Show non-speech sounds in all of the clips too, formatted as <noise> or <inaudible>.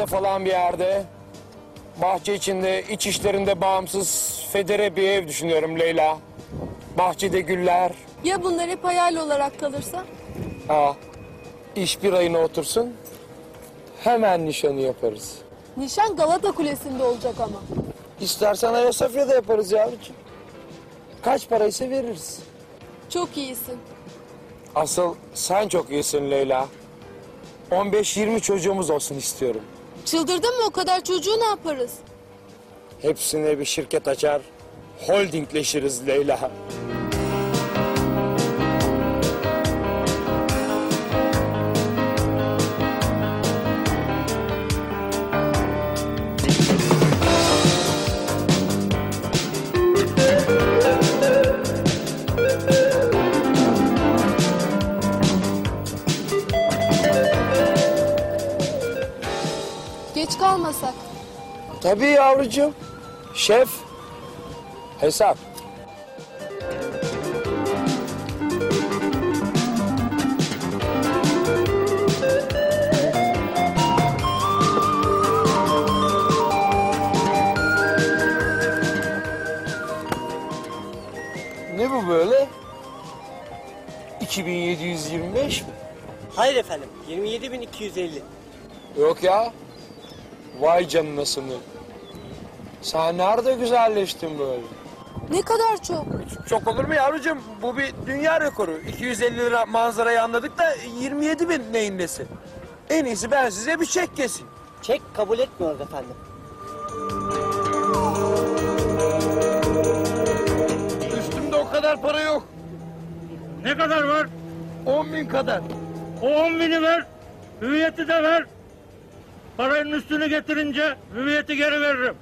Etiler'de falan bir yerde. Bahçe içinde, iç işlerinde bağımsız federe bir ev düşünüyorum Leyla. Bahçede güller. Ya bunlar hep hayal olarak kalırsa? Aa, iş bir ayına otursun. Hemen nişanı yaparız. Nişan Galata Kulesi'nde olacak ama. İstersen Ayasofya'da yaparız yavrucuğum. Kaç paraysa veririz. Çok iyisin. Asıl sen çok iyisin Leyla. 15-20 çocuğumuz olsun istiyorum. Çıldırdın mı o kadar çocuğu ne yaparız? Hepsine bir şirket açar, holdingleşiriz Leyla. Geç kalmasak. Tabii yavrucuğum. Şef, hesap. Ne bu böyle? 2725 mi? Hayır efendim. 27.250. Yok ya. Vay canınasını. Sen nerede güzelleştin böyle? Ne kadar çok. Çok olur mu yavrucuğum? Bu bir dünya rekoru. 250 lira manzarayı anladık da 27 bin neyin nesi? En iyisi ben size bir çek kesin. Çek kabul etmiyoruz efendim. Üstümde o kadar para yok. Ne kadar var? 10 bin kadar. O on bini ver. Hüviyeti de ver. Paranın üstünü getirince hüviyeti geri veririm.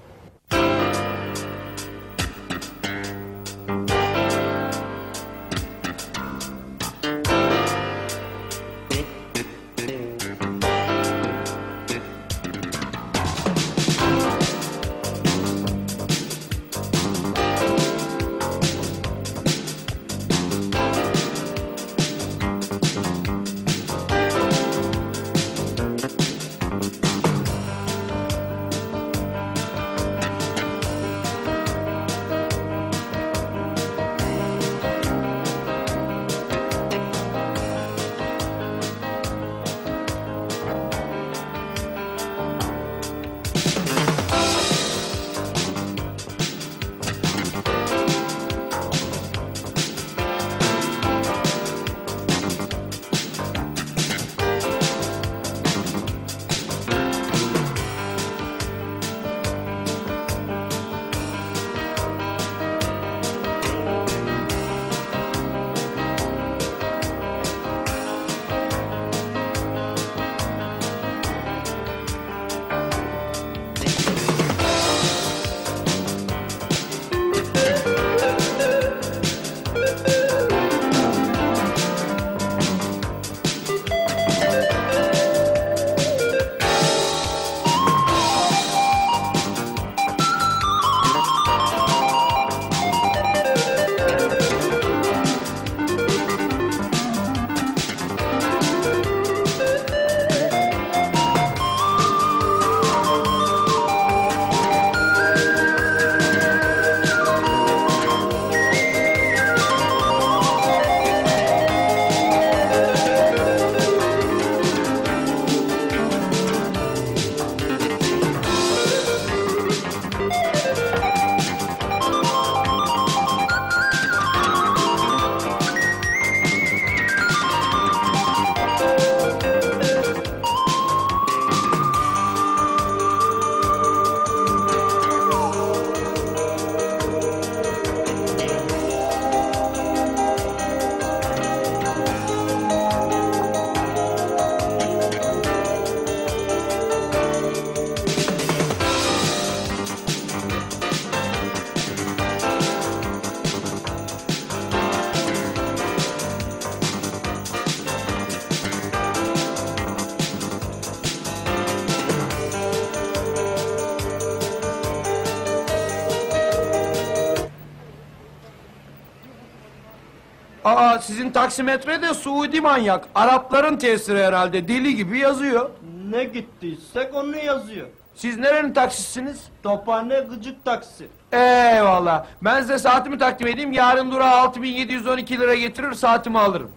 Sizin taksimetre de Suudi manyak. Arapların tesiri herhalde. Deli gibi yazıyor. Ne gittiysek onu yazıyor. Siz nerenin taksisiniz? Tophane gıcık taksi. Eyvallah. Ben size saatimi takdim edeyim. Yarın durağa 6712 lira getirir saatimi alırım.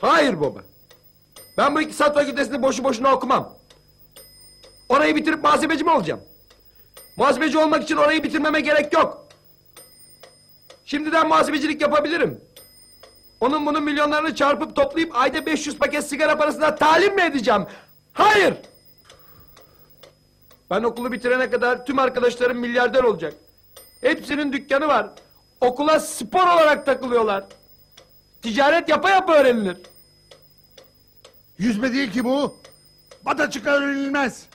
Hayır baba. Ben bu iktisat fakültesini boşu boşuna okumam. Orayı bitirip muhasebeci mi olacağım? Muhasebeci olmak için orayı bitirmeme gerek yok. Şimdiden muhasebecilik yapabilirim. Onun bunun milyonlarını çarpıp toplayıp ayda 500 paket sigara parasına talim mi edeceğim? Hayır! Ben okulu bitirene kadar tüm arkadaşlarım milyarder olacak. Hepsinin dükkanı var. Okula spor olarak takılıyorlar. Ticaret yapa yapa öğrenilir. Yüzme değil ki bu. Bata çıkar öğrenilmez.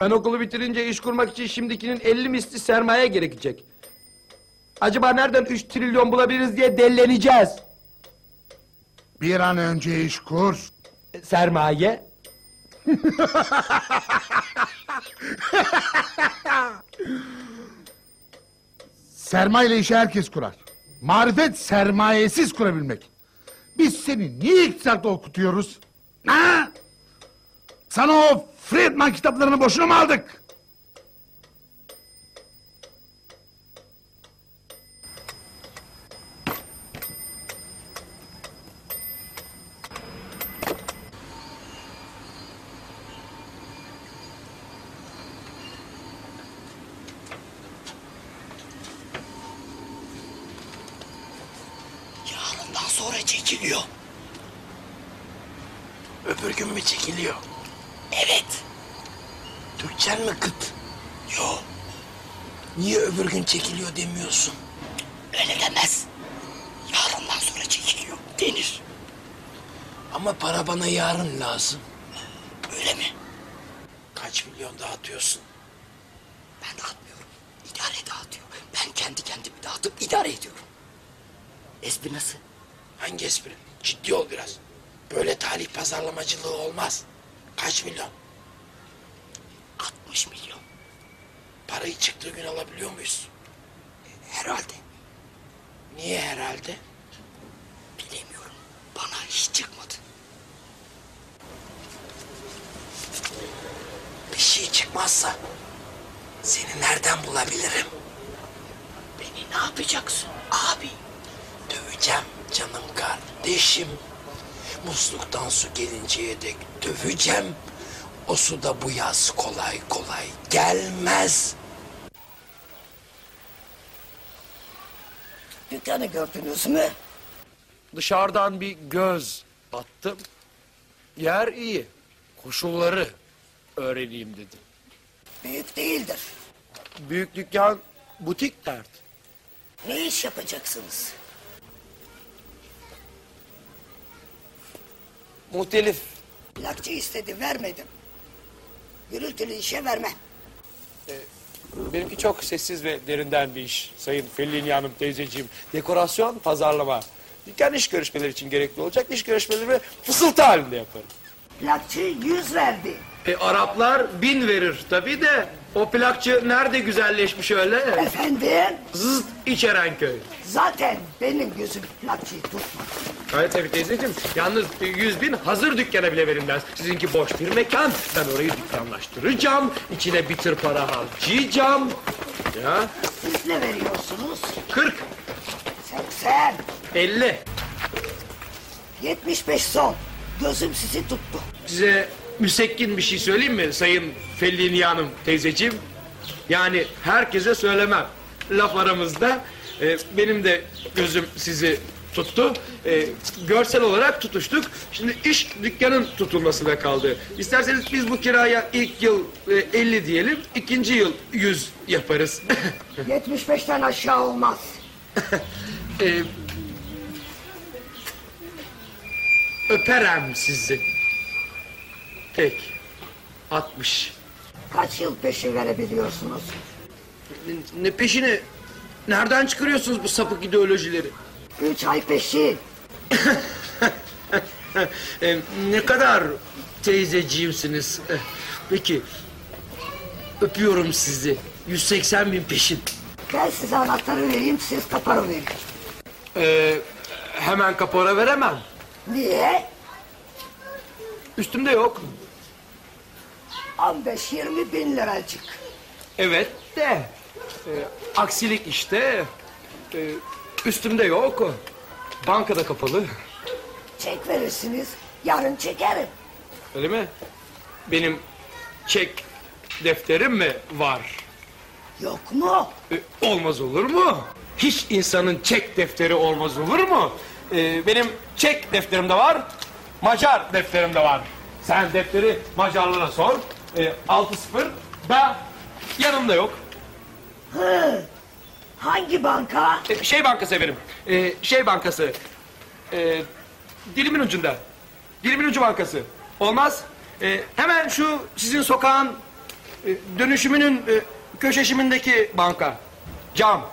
Ben okulu bitirince iş kurmak için şimdikinin 50 misli sermaye gerekecek. Acaba nereden 3 trilyon bulabiliriz diye delleneceğiz. Bir an önce iş kur. E, Sermaye? <laughs> Sermaye ile işi herkes kurar. Marifet sermayesiz kurabilmek. Biz seni niye iktisatta okutuyoruz? Ha? Sana o Friedman kitaplarını boşuna mı aldık? Yarından sonra çekiliyor. Öbür gün mü çekiliyor? Evet. Türkçen mi kıt? Yo. Niye öbür gün çekiliyor demiyorsun? Öyle demez. Yarından sonra çekiliyor denir. Ama para bana yarın lazım. Öyle mi? Kaç milyon dağıtıyorsun? Ben dağıtmıyorum. İdare dağıtıyor. Ben kendi kendimi dağıtıp idare ediyorum. Espri nasıl? Hangi espri? Ciddi ol biraz. Böyle talih pazarlamacılığı olmaz. Kaç milyon? 60 milyon. Parayı çıktığı gün alabiliyor muyuz? Herhalde. Niye herhalde? Bilemiyorum. Bana hiç çıkmadı. Bir şey çıkmazsa seni nereden bulabilirim? Beni ne yapacaksın abi? Döveceğim canım kardeşim. Musluktan su gelinceye dek döveceğim. O su da bu yaz kolay kolay gelmez. Dükkanı gördünüz mü? Dışarıdan bir göz attım. Yer iyi. Koşulları öğreneyim dedim. Büyük değildir. Büyük dükkan butik dert. Ne iş yapacaksınız? Muhtelif. Plakçı istedi vermedim. Gürültülü işe vermem. Benimki çok sessiz ve derinden bir iş. Sayın Fellini Hanım teyzeciğim. Dekorasyon, pazarlama. Dükkan iş görüşmeleri için gerekli olacak. İş görüşmeleri fısıltı halinde yaparım. Plakçı yüz verdi. E, Araplar bin verir tabii de o plakçı nerede güzelleşmiş öyle? Efendim Zıt İçerenköy. zaten benim gözüm plakçıyı tutmadı. Evet tabii teyzeciğim. Yalnız e, yüz bin hazır dükkana bile verilmez. Sizinki boş bir mekan. Ben orayı dükkanlaştıracağım. İçine bir tır para harcayacağım. Ya Siz ne veriyorsunuz? 40, 80, 50. 75 son. Gözüm sizi tuttu. Size müsekkin bir şey söyleyeyim mi Sayın Fellini Hanım teyzeciğim? Yani herkese söylemem. Laf aramızda e, benim de gözüm sizi tuttu. E, görsel olarak tutuştuk. Şimdi iş dükkanın tutulmasına kaldı. İsterseniz biz bu kiraya ilk yıl e, 50 diyelim, ikinci yıl 100 yaparız. <laughs> 75'ten aşağı olmaz. e, öperem sizi. Peki. 60. Kaç yıl peşin verebiliyorsunuz? Ne- Ne peşini? Nereden çıkarıyorsunuz bu sapık ideolojileri? Üç ay peşin. <laughs> E, ne kadar teyzeciğimsiniz? E, Peki. Öpüyorum sizi. 180 bin peşin. Ben size anahtarı vereyim, siz kaparı verin. E, hemen kapora veremem. Niye? Üstümde yok. 15-20 bin liracık. Evet de. e, aksilik işte. E, üstümde yok. Bankada kapalı. Çek verirsiniz, yarın çekerim. Öyle mi? Benim çek defterim mi var? Yok mu? E, olmaz olur mu? Hiç insanın çek defteri olmaz olur mu? E, benim çek defterim de var, Macar defterim de var. Sen defteri Macarlara sor. E, 6-0 da yanımda yok. Hangi banka? E, şey bankası efendim. E, şey bankası. E, dilimin ucunda. Dilimin ucu bankası. Olmaz. E, hemen şu sizin sokağın e, dönüşümünün e, köşeşimindeki banka. Cam.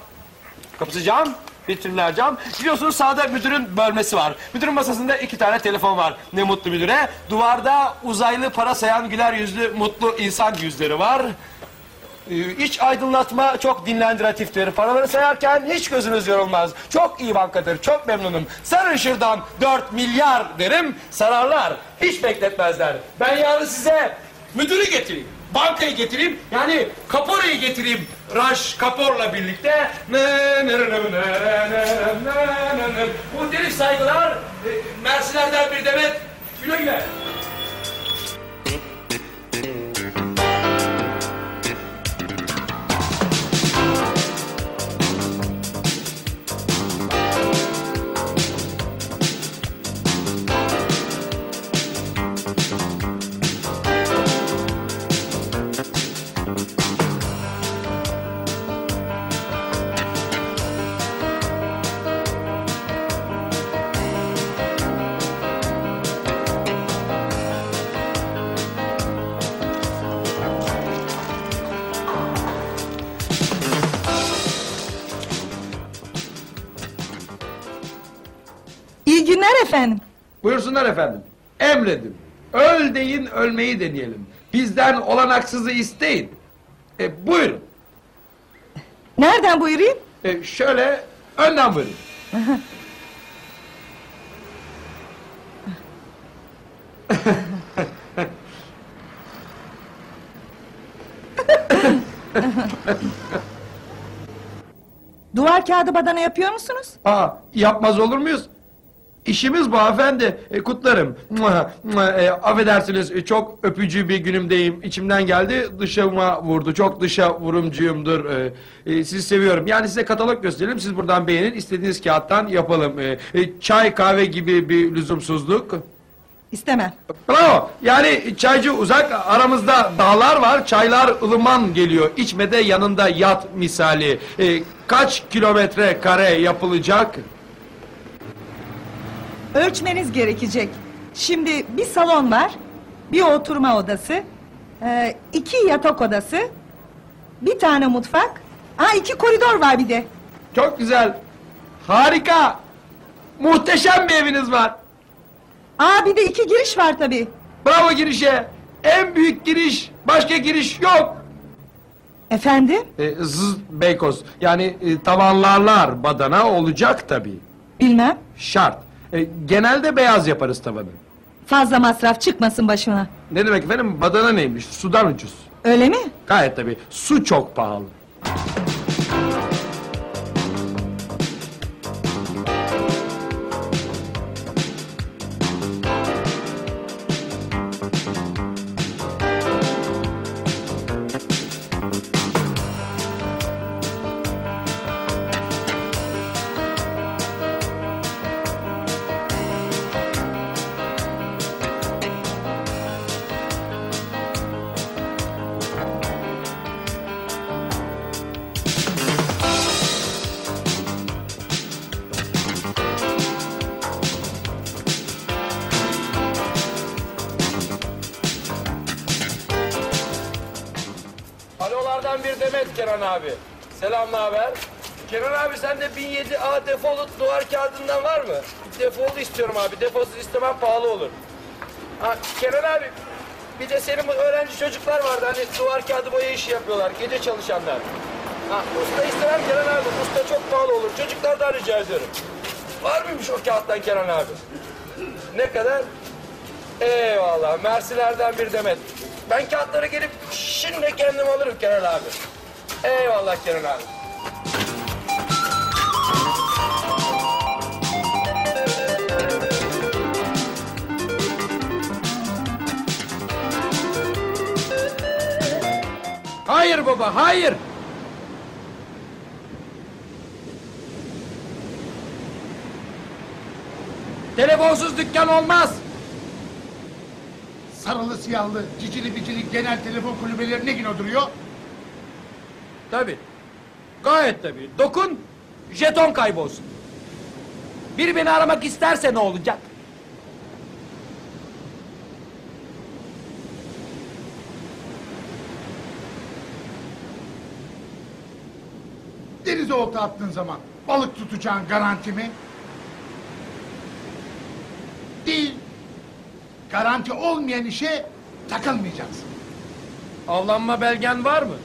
Kapısı cam. Vitrинler cam. Biliyorsunuz sağda müdürün bölmesi var. Müdürün masasında iki tane telefon var. Ne mutlu müdüre. Duvarda uzaylı para sayan güler yüzlü mutlu insan yüzleri var. Ee, İç aydınlatma çok dinlendiratiftir. Paraları sayarken hiç gözünüz yorulmaz. Çok iyi bankadır, çok memnunum. Sarın şuradan 4 milyar derim, sararlar. Hiç bekletmezler. Ben yarın size müdürü getireyim. Bankayı getireyim, yani kaporayı getireyim. Raş Kapor'la birlikte bu deli saygılar e, Mersilerden bir demet güle güle. Efendim. Buyursunlar efendim. Emredin. Öl deyin ölmeyi deneyelim. Bizden olanaksızı isteyin. E, buyurun. Nereden buyurayım? E, şöyle önden buyurun. Duvar kağıdı badana yapıyor musunuz? Aa, yapmaz olur muyuz? İşimiz bu hanımefendi. E, kutlarım. E, affedersiniz e, çok öpücü bir günümdeyim. İçimden geldi dışıma vurdu. Çok dışa vurumcuyumdur. E, e, sizi seviyorum. Yani size katalog gösterelim. Siz buradan beğenin. İstediğiniz kağıttan yapalım. E, e, çay kahve gibi bir lüzumsuzluk. İstemem. Bravo. Yani çaycı uzak aramızda dağlar var. Çaylar ılıman geliyor. İçmede yanında yat misali. E, kaç kilometre kare yapılacak? Ölçmeniz gerekecek. Şimdi bir salon var, bir oturma odası, e, iki yatak odası, bir tane mutfak, ha iki koridor var bir de. Çok güzel. Harika. Muhteşem bir eviniz var. Aa bir de iki giriş var tabii. Bravo girişe. En büyük giriş. Başka giriş yok. Efendim? E, zız Beykoz. Yani e, tavanlarlar badana olacak tabii. Bilmem. Şart. E, genelde beyaz yaparız tavanı. Fazla masraf çıkmasın başına. Ne demek efendim? Badana neymiş? Sudan ucuz. Öyle mi? Gayet tabii. Su çok pahalı. İstiyorum abi. Defosuz istemem pahalı olur. Ha, Kenan abi bir de senin bu öğrenci çocuklar vardı hani duvar kağıdı boya işi yapıyorlar. Gece çalışanlar. Ha, usta istemem Kenan abi. Usta çok pahalı olur. Çocuklardan rica ediyorum. Var mıymış o kağıttan Kenan abi? Ne kadar? Eyvallah. Mersilerden bir demet. Ben kağıtları gelip şimdi kendim alırım Kenan abi. Eyvallah Kenan abi. Hayır baba, hayır. Telefonsuz dükkan olmaz. Sarılı siyahlı, cicili bicili genel telefon kulübeleri ne gün duruyor? Tabii. Gayet tabii. Dokun, jeton kaybolsun. Biri beni aramak isterse ne olacak? Denize olta attığın zaman balık tutacağın garanti mi? Değil. Garanti olmayan işe takılmayacaksın. Avlanma belgen var mı?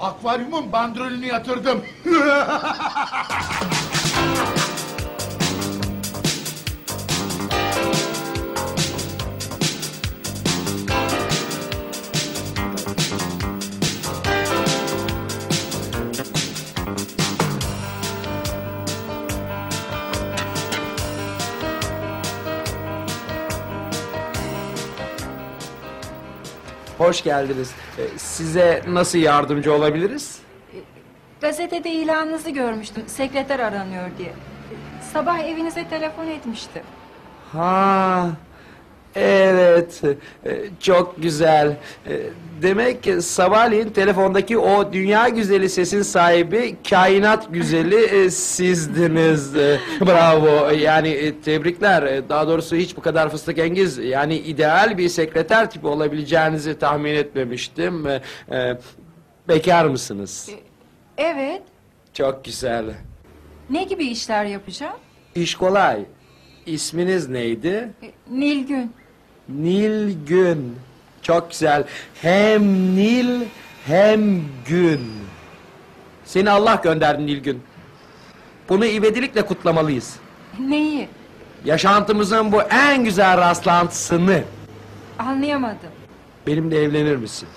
Akvaryumun bandrolünü yatırdım. <laughs> Hoş geldiniz. Ee, Size nasıl yardımcı olabiliriz? Gazetede ilanınızı görmüştüm. Sekreter aranıyor diye. Sabah evinize telefon etmiştim. Ha, evet. Ee, Çok güzel. Ee, Demek sabahleyin telefondaki o dünya güzeli sesin sahibi kainat güzeli e, sizdiniz. Bravo. Yani e, tebrikler. Daha doğrusu hiç bu kadar fıstık engiz yani ideal bir sekreter tipi olabileceğinizi tahmin etmemiştim. E, Bekar mısınız? Evet. Çok güzel. Ne gibi işler yapacağım? İş kolay. İsminiz neydi? E, Nilgün. Nilgün. Çok güzel. Hem Nil hem gün. Seni Allah gönderdi Nilgün. Bunu ivedilikle kutlamalıyız. Neyi? Yaşantımızın bu en güzel rastlantısını. Anlayamadım. Benimle evlenir misin?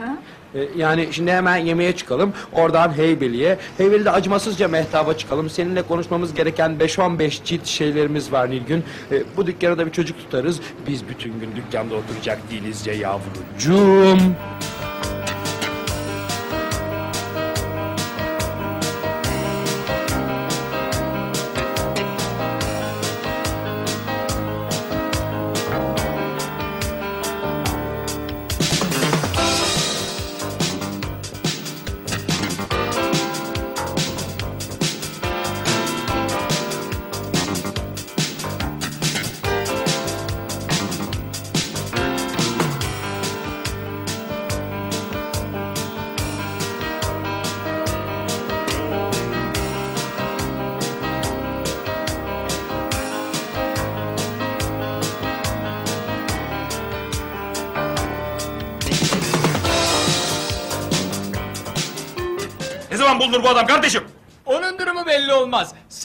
Ha? Ee, yani şimdi hemen yemeğe çıkalım. Oradan Heybeli'ye. Heybeli'de acımasızca mehtaba çıkalım. Seninle konuşmamız gereken 5-15 cilt şeylerimiz var Nilgün. Ee, bu dükkana da bir çocuk tutarız. Biz bütün gün dükkanda oturacak değiliz ya yavrucuğum.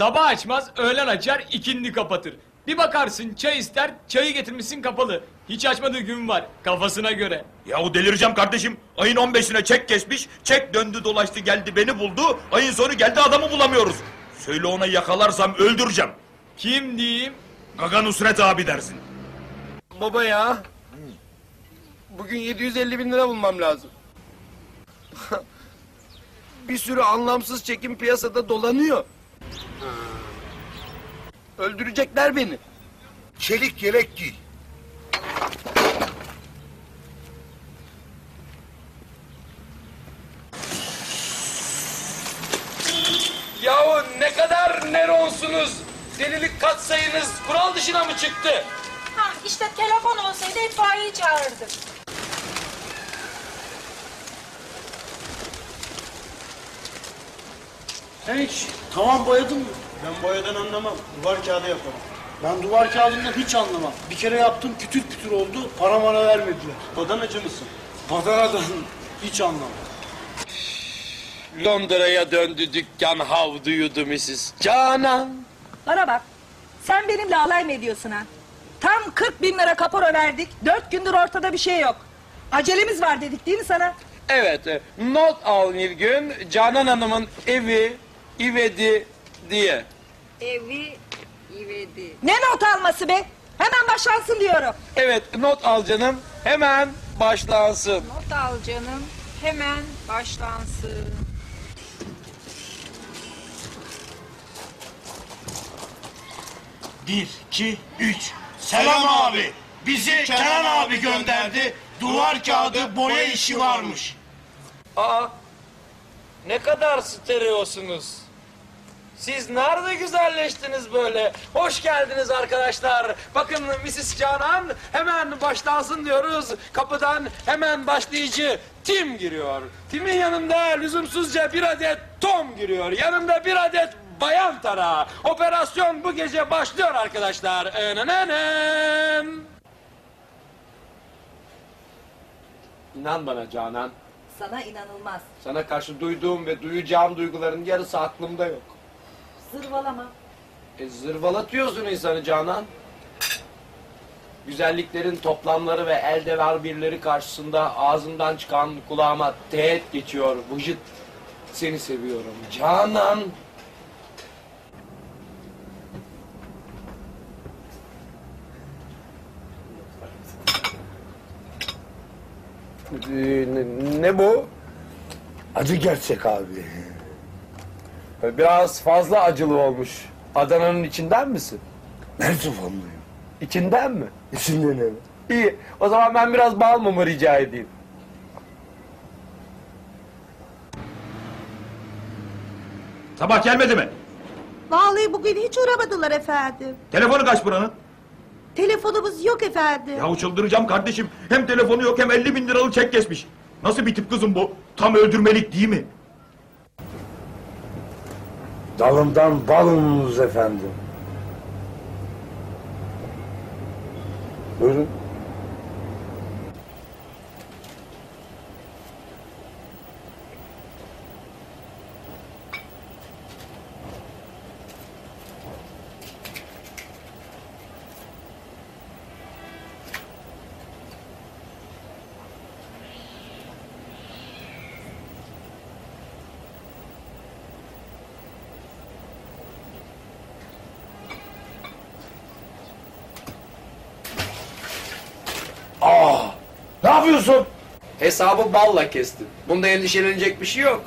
Sabah açmaz, öğlen açar, ikindi kapatır. Bir bakarsın çay ister, çayı getirmişsin kapalı. Hiç açmadığı gün var, kafasına göre. Yahu delireceğim kardeşim. Ayın 15'ine çek kesmiş. Çek döndü dolaştı geldi beni buldu. Ayın sonu geldi adamı bulamıyoruz. Söyle ona yakalarsam öldüreceğim. Kim diyeyim? Gaga Nusret abi dersin. Baba ya. Bugün 750 bin lira bulmam lazım. <laughs> bir sürü anlamsız çekim piyasada dolanıyor. Öldürecekler beni. Çelik yelek giy. Yahu ne kadar neronsunuz? Delilik katsayınız kural dışına mı çıktı? Ha işte telefon olsaydı itfaiyeyi çağırırdım. Sen hiç tavan boyadın mı? Ben boyadan anlamam. Duvar kağıdı yaparım. Ben duvar kağıdından hiç anlamam. Bir kere yaptım kütür kütür oldu. Para bana vermediler. Badanacı mısın? Badanadan hiç anlamam. Londra'ya döndü dükkan havdu yudu Mrs. Canan. Bana bak. Sen benimle alay mı ediyorsun ha? Tam 40 bin lira kapora verdik. Dört gündür ortada bir şey yok. Acelemiz var dedik değil mi sana? Evet, e, not al Nilgün. Canan Hanım'ın evi, ivedi diye. Evi ivedi. Ne not alması be? Hemen başlansın diyorum. Evet, not al canım. Hemen başlansın. Not al canım. Hemen başlansın. Bir, iki, üç. Selam abi. Bizi Kenan abi gönderdi. Duvar kağıdı boya işi varmış. Aa, ne kadar stereosunuz. Siz nerede güzelleştiniz böyle? Hoş geldiniz arkadaşlar. Bakın Mrs. Canan hemen başlansın diyoruz. Kapıdan hemen başlayıcı Tim giriyor. Tim'in yanında lüzumsuzca bir adet Tom giriyor. Yanında bir adet bayan tara. Operasyon bu gece başlıyor arkadaşlar. Enenenen. İnan bana Canan. Sana inanılmaz. Sana karşı duyduğum ve duyacağım duyguların yarısı aklımda yok. Zırvalama. E zırvalatıyorsun insanı Canan. Güzelliklerin toplamları ve elde ver birleri karşısında ağzımdan çıkan kulağıma teğet geçiyor. Vıcıt seni seviyorum Canan. Ee, ne, ne bu? Acı gerçek abi. Biraz fazla acılı olmuş. Adana'nın içinden misin? Merzufanlıyım. İçinden mi? İçinden evet. İyi. O zaman ben biraz bal mumu rica edeyim. Sabah gelmedi mi? Vallahi bugün hiç uğramadılar efendim. Telefonu kaç buranın? Telefonumuz yok efendim. Yahu çıldıracağım kardeşim. Hem telefonu yok hem 50 bin liralık çek kesmiş. Nasıl bir tip kızım bu? Tam öldürmelik değil mi? Dalımdan balımız efendim. Buyurun. Aa! Ne yapıyorsun? Hesabı balla kestim. Bunda endişelenecek bir şey yok.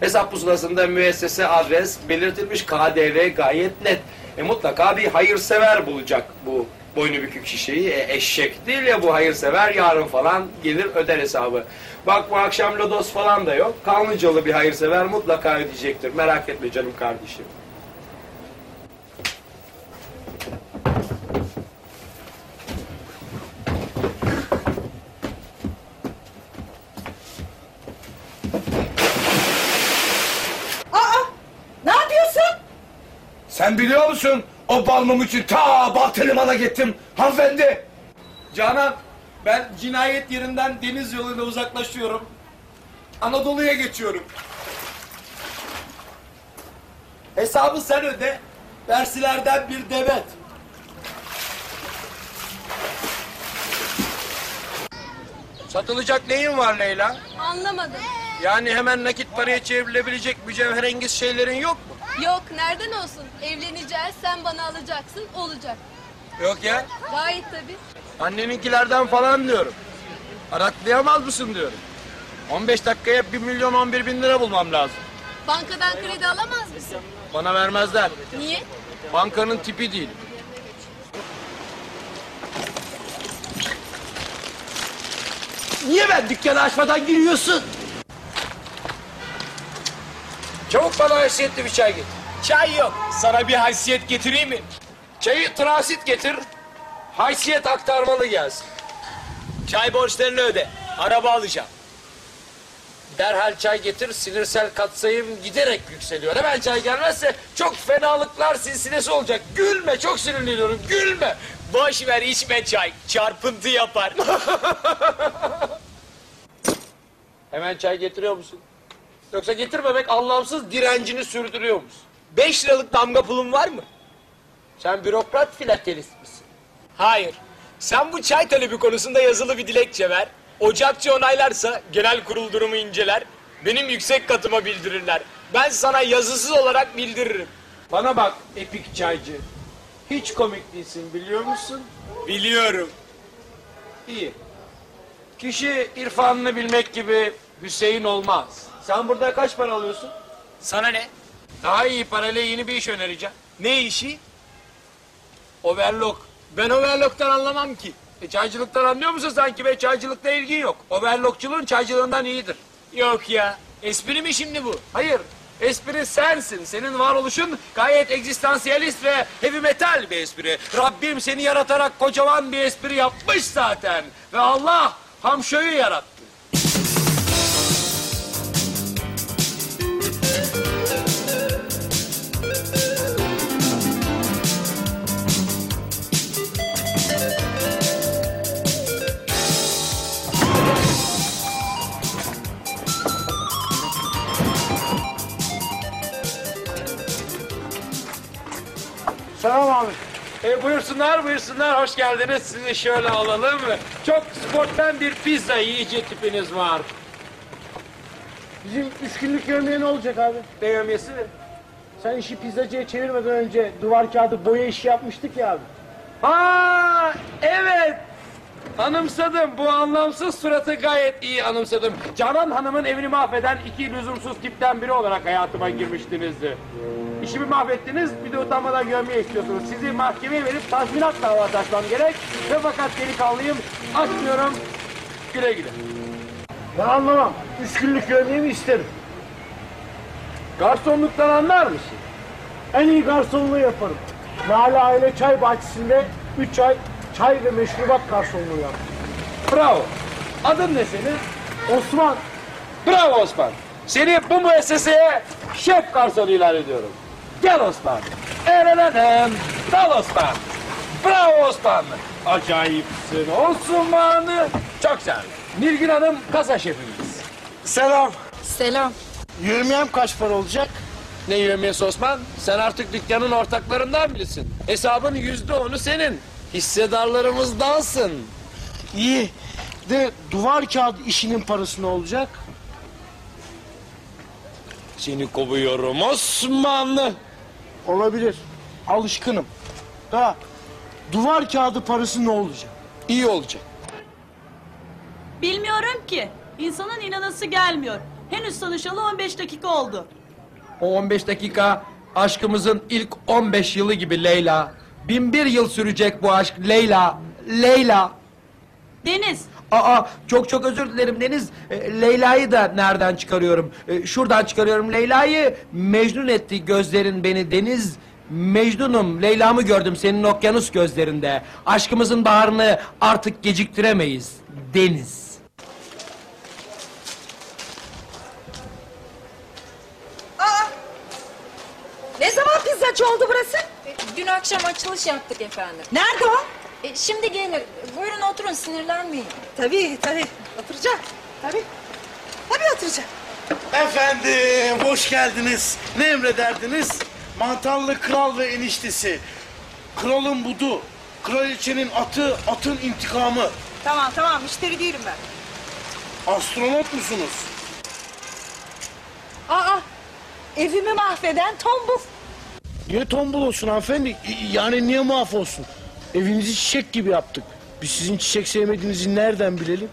Hesap pusulasında müessese adres belirtilmiş KDV gayet net. E mutlaka bir hayırsever bulacak bu boynu bükük şişeyi. E, eşek değil ya bu hayırsever yarın falan gelir öder hesabı. Bak bu akşam lodos falan da yok. Kanlıcalı bir hayırsever mutlaka ödeyecektir. Merak etme canım kardeşim. Aa! Ne yapıyorsun? Sen biliyor musun? O balmum için ta Balteliman'a gittim. Hanımefendi. Canan ben cinayet yerinden deniz yoluyla uzaklaşıyorum. Anadolu'ya geçiyorum. Hesabı sen öde. Versilerden bir demet. Satılacak neyin var Leyla? Anlamadım. Yani hemen nakit paraya çevrilebilecek mücevherengiz şeylerin yok mu? Yok nereden olsun? Evleneceğiz sen bana alacaksın olacak. Yok ya. Gayet tabii. Anneninkilerden falan diyorum. Araklayamaz mısın diyorum. 15 dakikaya 1 milyon 11 bin lira bulmam lazım. Bankadan kredi alamaz mısın? Bana vermezler. Niye? Bankanın tipi değil. Niye ben dükkanı açmadan giriyorsun? Çabuk bana haysiyetli bir çay getir. Çay yok. Sana bir haysiyet getireyim mi? Çayı transit getir. Haysiyet aktarmalı gelsin. Çay borçlarını öde. Araba alacağım. Derhal çay getir, sinirsel katsayım giderek yükseliyor. Hemen çay gelmezse çok fenalıklar silsilesi olacak. Gülme, çok sinirleniyorum, gülme. Boş ver içme çay. Çarpıntı yapar. <laughs> Hemen çay getiriyor musun? Yoksa getirmemek anlamsız direncini sürdürüyor musun? Beş liralık damga pulun var mı? Sen bürokrat filatelist misin? Hayır. Sen bu çay talebi konusunda yazılı bir dilekçe ver. Ocakçı onaylarsa genel kurul durumu inceler. Benim yüksek katıma bildirirler. Ben sana yazısız olarak bildiririm. Bana bak epik çaycı. Hiç komik değilsin biliyor musun? Biliyorum. İyi. Kişi irfanını bilmek gibi Hüseyin olmaz. Sen burada kaç para alıyorsun? Sana ne? Daha iyi parayla yeni bir iş önereceğim. Ne işi? Overlock. Ben overlock'tan anlamam ki. E, çaycılıktan anlıyor musun sanki be? Çaycılıkla ilgin yok. Overlockçuluğun çaycılığından iyidir. Yok ya. Espri mi şimdi bu? Hayır. Espri sensin. Senin varoluşun gayet egzistansiyalist ve heavy metal bir espri. Rabbim seni yaratarak kocaman bir espri yapmış zaten. Ve Allah hamşoyu yarattı. Selam abi. E, buyursunlar buyursunlar hoş geldiniz. Sizi şöyle alalım. Çok sportmen bir pizza yiyici tipiniz var. Bizim üç günlük yemeğe ne olacak abi? Ne yemesi? Sen işi pizzacıya çevirmeden önce duvar kağıdı boya işi yapmıştık ya abi. Ha evet. Anımsadım. Bu anlamsız suratı gayet iyi anımsadım. Canan Hanım'ın evini mahveden iki lüzumsuz tipten biri olarak hayatıma girmiştiniz. İşimi mahvettiniz, bir de utanmadan görmeye istiyorsunuz. Sizi mahkemeye verip tazminat davası açmam gerek. Ve fakat delikanlıyım, açmıyorum. Güle güle. Ben anlamam. Üç günlük yemeğimi isterim. Garsonluktan anlar mısın? En iyi garsonluğu yaparım. Mahalle aile çay bahçesinde üç ay çay ve meşrubat garsonluğu yaptım. Bravo. Adın ne senin? Osman. Bravo Osman. Seni bu müesseseye şef garsonu ilan ediyorum. Gel Osman. Erenenem. Dal Osman. Bravo Osman. Acayipsin Osman. Çok güzel. Nilgün Hanım kasa şefimiz. Selam. Selam. Yürümeyem kaç para olacak? Ne yövmiyesi Osman? Sen artık dükkanın ortaklarından birisin. Hesabın yüzde onu senin. Hissedarlarımızdansın. İyi. De duvar kağıdı işinin parası ne olacak? Seni kovuyorum Osman. Olabilir. Alışkınım. Da duvar kağıdı parası ne olacak? İyi olacak. Bilmiyorum ki. İnsanın inanası gelmiyor. Henüz tanışalı 15 dakika oldu. O 15 dakika aşkımızın ilk 15 yılı gibi Leyla. Bin bir yıl sürecek bu aşk Leyla. Leyla. Deniz, Aa çok çok özür dilerim Deniz. E, Leyla'yı da nereden çıkarıyorum? E, şuradan çıkarıyorum Leyla'yı. Mecnun etti gözlerin beni Deniz. Mecnunum. Leyla'mı gördüm senin okyanus gözlerinde. Aşkımızın baharını artık geciktiremeyiz. Deniz. Ne zaman pizzacı oldu burası? Dün akşam açılış yaptık efendim. Nerede o? E, şimdi gelir. Buyurun oturun sinirlenmeyin. Tabii tabii. Oturacak. Tabii. Tabii oturacak. Efendim hoş geldiniz. Ne emrederdiniz? Mantarlı kral ve eniştesi. Kralın budu. Kraliçenin atı, atın intikamı. Tamam tamam müşteri değilim ben. Astronot musunuz? Aa evimi mahveden tombul. Niye tombul olsun hanımefendi? Yani niye mahvolsun? Evinizi çiçek gibi yaptık. Biz sizin çiçek sevmediğinizi nereden bilelim?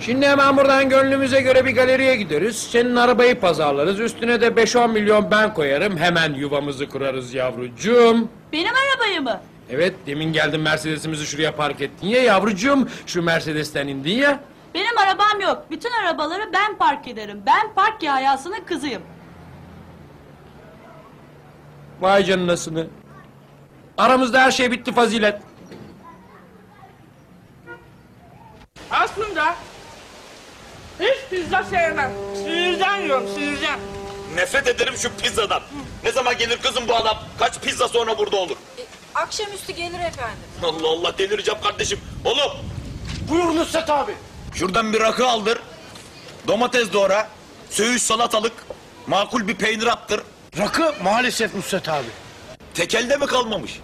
Şimdi hemen buradan gönlümüze göre bir galeriye gideriz. Senin arabayı pazarlarız. Üstüne de 5-10 milyon ben koyarım. Hemen yuvamızı kurarız yavrucuğum. benim arabayı mı? Evet demin geldin Mercedes'imizi şuraya park ettin ya yavrucuğum. Şu Mercedes'ten indin ya. Benim arabam yok. Bütün arabaları ben park ederim. Ben park yayasının kızıyım. Vay canınasını. Aramızda her şey bitti fazilet. Aslında Hiç pizza sevmem. Sinirden yiyorum sinirden. Nefret ederim şu pizzadan. Ne zaman gelir kızım bu adam? Kaç pizza sonra burada olur? Akşamüstü gelir efendim. Allah Allah delireceğim kardeşim. Oğlum Buyur Nusret abi. şuradan bir rakı aldır. Domates doğra. Söğüş salatalık. Makul bir peynir attır. Rakı maalesef Nusret abi. Tekelde mi kalmamış?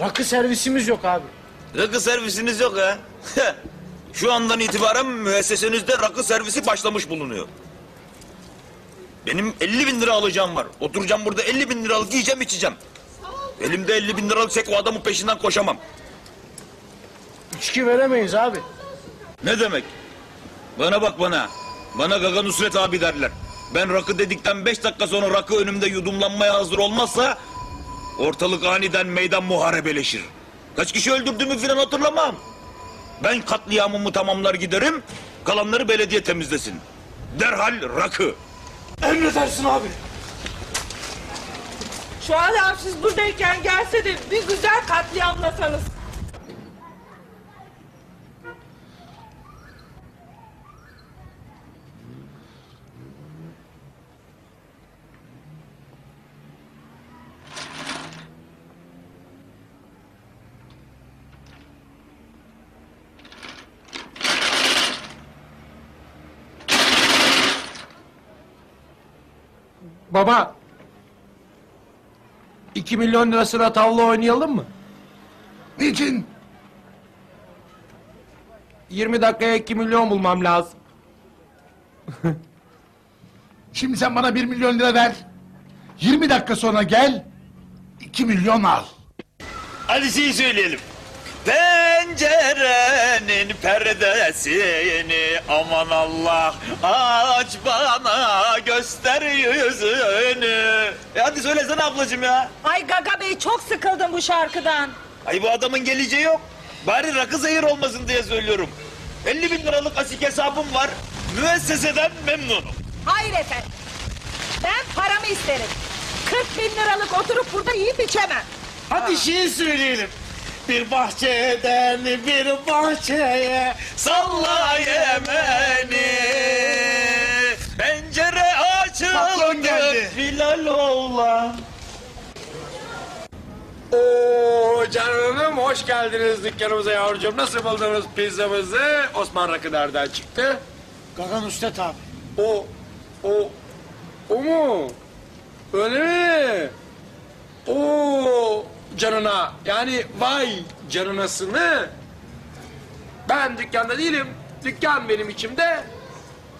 Rakı servisimiz yok abi. Rakı servisiniz yok ha. <laughs> Şu andan itibaren müessesenizde rakı servisi başlamış bulunuyor. Benim 50 bin lira alacağım var. Oturacağım burada 50 bin liralık yiyeceğim içeceğim. Elimde 50 bin liralık çek o adamın peşinden koşamam. İçki veremeyiz abi. Ne demek? Bana bak bana. Bana Gaga Nusret abi derler. Ben rakı dedikten beş dakika sonra rakı önümde yudumlanmaya hazır olmazsa... ...ortalık aniden meydan muharebeleşir. Kaç kişi öldürdüğümü filan hatırlamam. Ben katliamımı tamamlar giderim... ...kalanları belediye temizlesin. Derhal rakı. Emredersin abi. Şu adam siz buradayken gelse de bir güzel katliamlasanız. Baba. 2 milyon lirasına tavla oynayalım mı? Niçin? 20 dakikaya 2 milyon bulmam lazım. <laughs> Şimdi sen bana bir milyon lira ver. 20 dakika sonra gel. 2 milyon al. Hadi şeyi söyleyelim. Pencerenin perdesini aman Allah aç bana göster yüzünü. E hadi söylesene ablacığım ya. Ay Gaga Bey çok sıkıldım bu şarkıdan. Ay bu adamın geleceği yok. Bari rakı zehir olmasın diye söylüyorum. 50 bin liralık asik hesabım var. Müesseseden memnunum. Hayır efendim. Ben paramı isterim. 40 bin liralık oturup burada yiyip içemem. Hadi şiir söyleyelim. Bir bahçeden bir bahçeye Salla yemeni. Pencere Patron açıldı. geldi. Hilal oğlan. Oo canım hoş geldiniz dükkanımıza yavrucuğum. Nasıl buldunuz pizzamızı? Osman Rakı nereden çıktı? Gaga Nusret abi. O, o, o mu? Öyle mi? Oo canına yani vay canınasını. Ben dükkanda değilim. Dükkan benim içimde.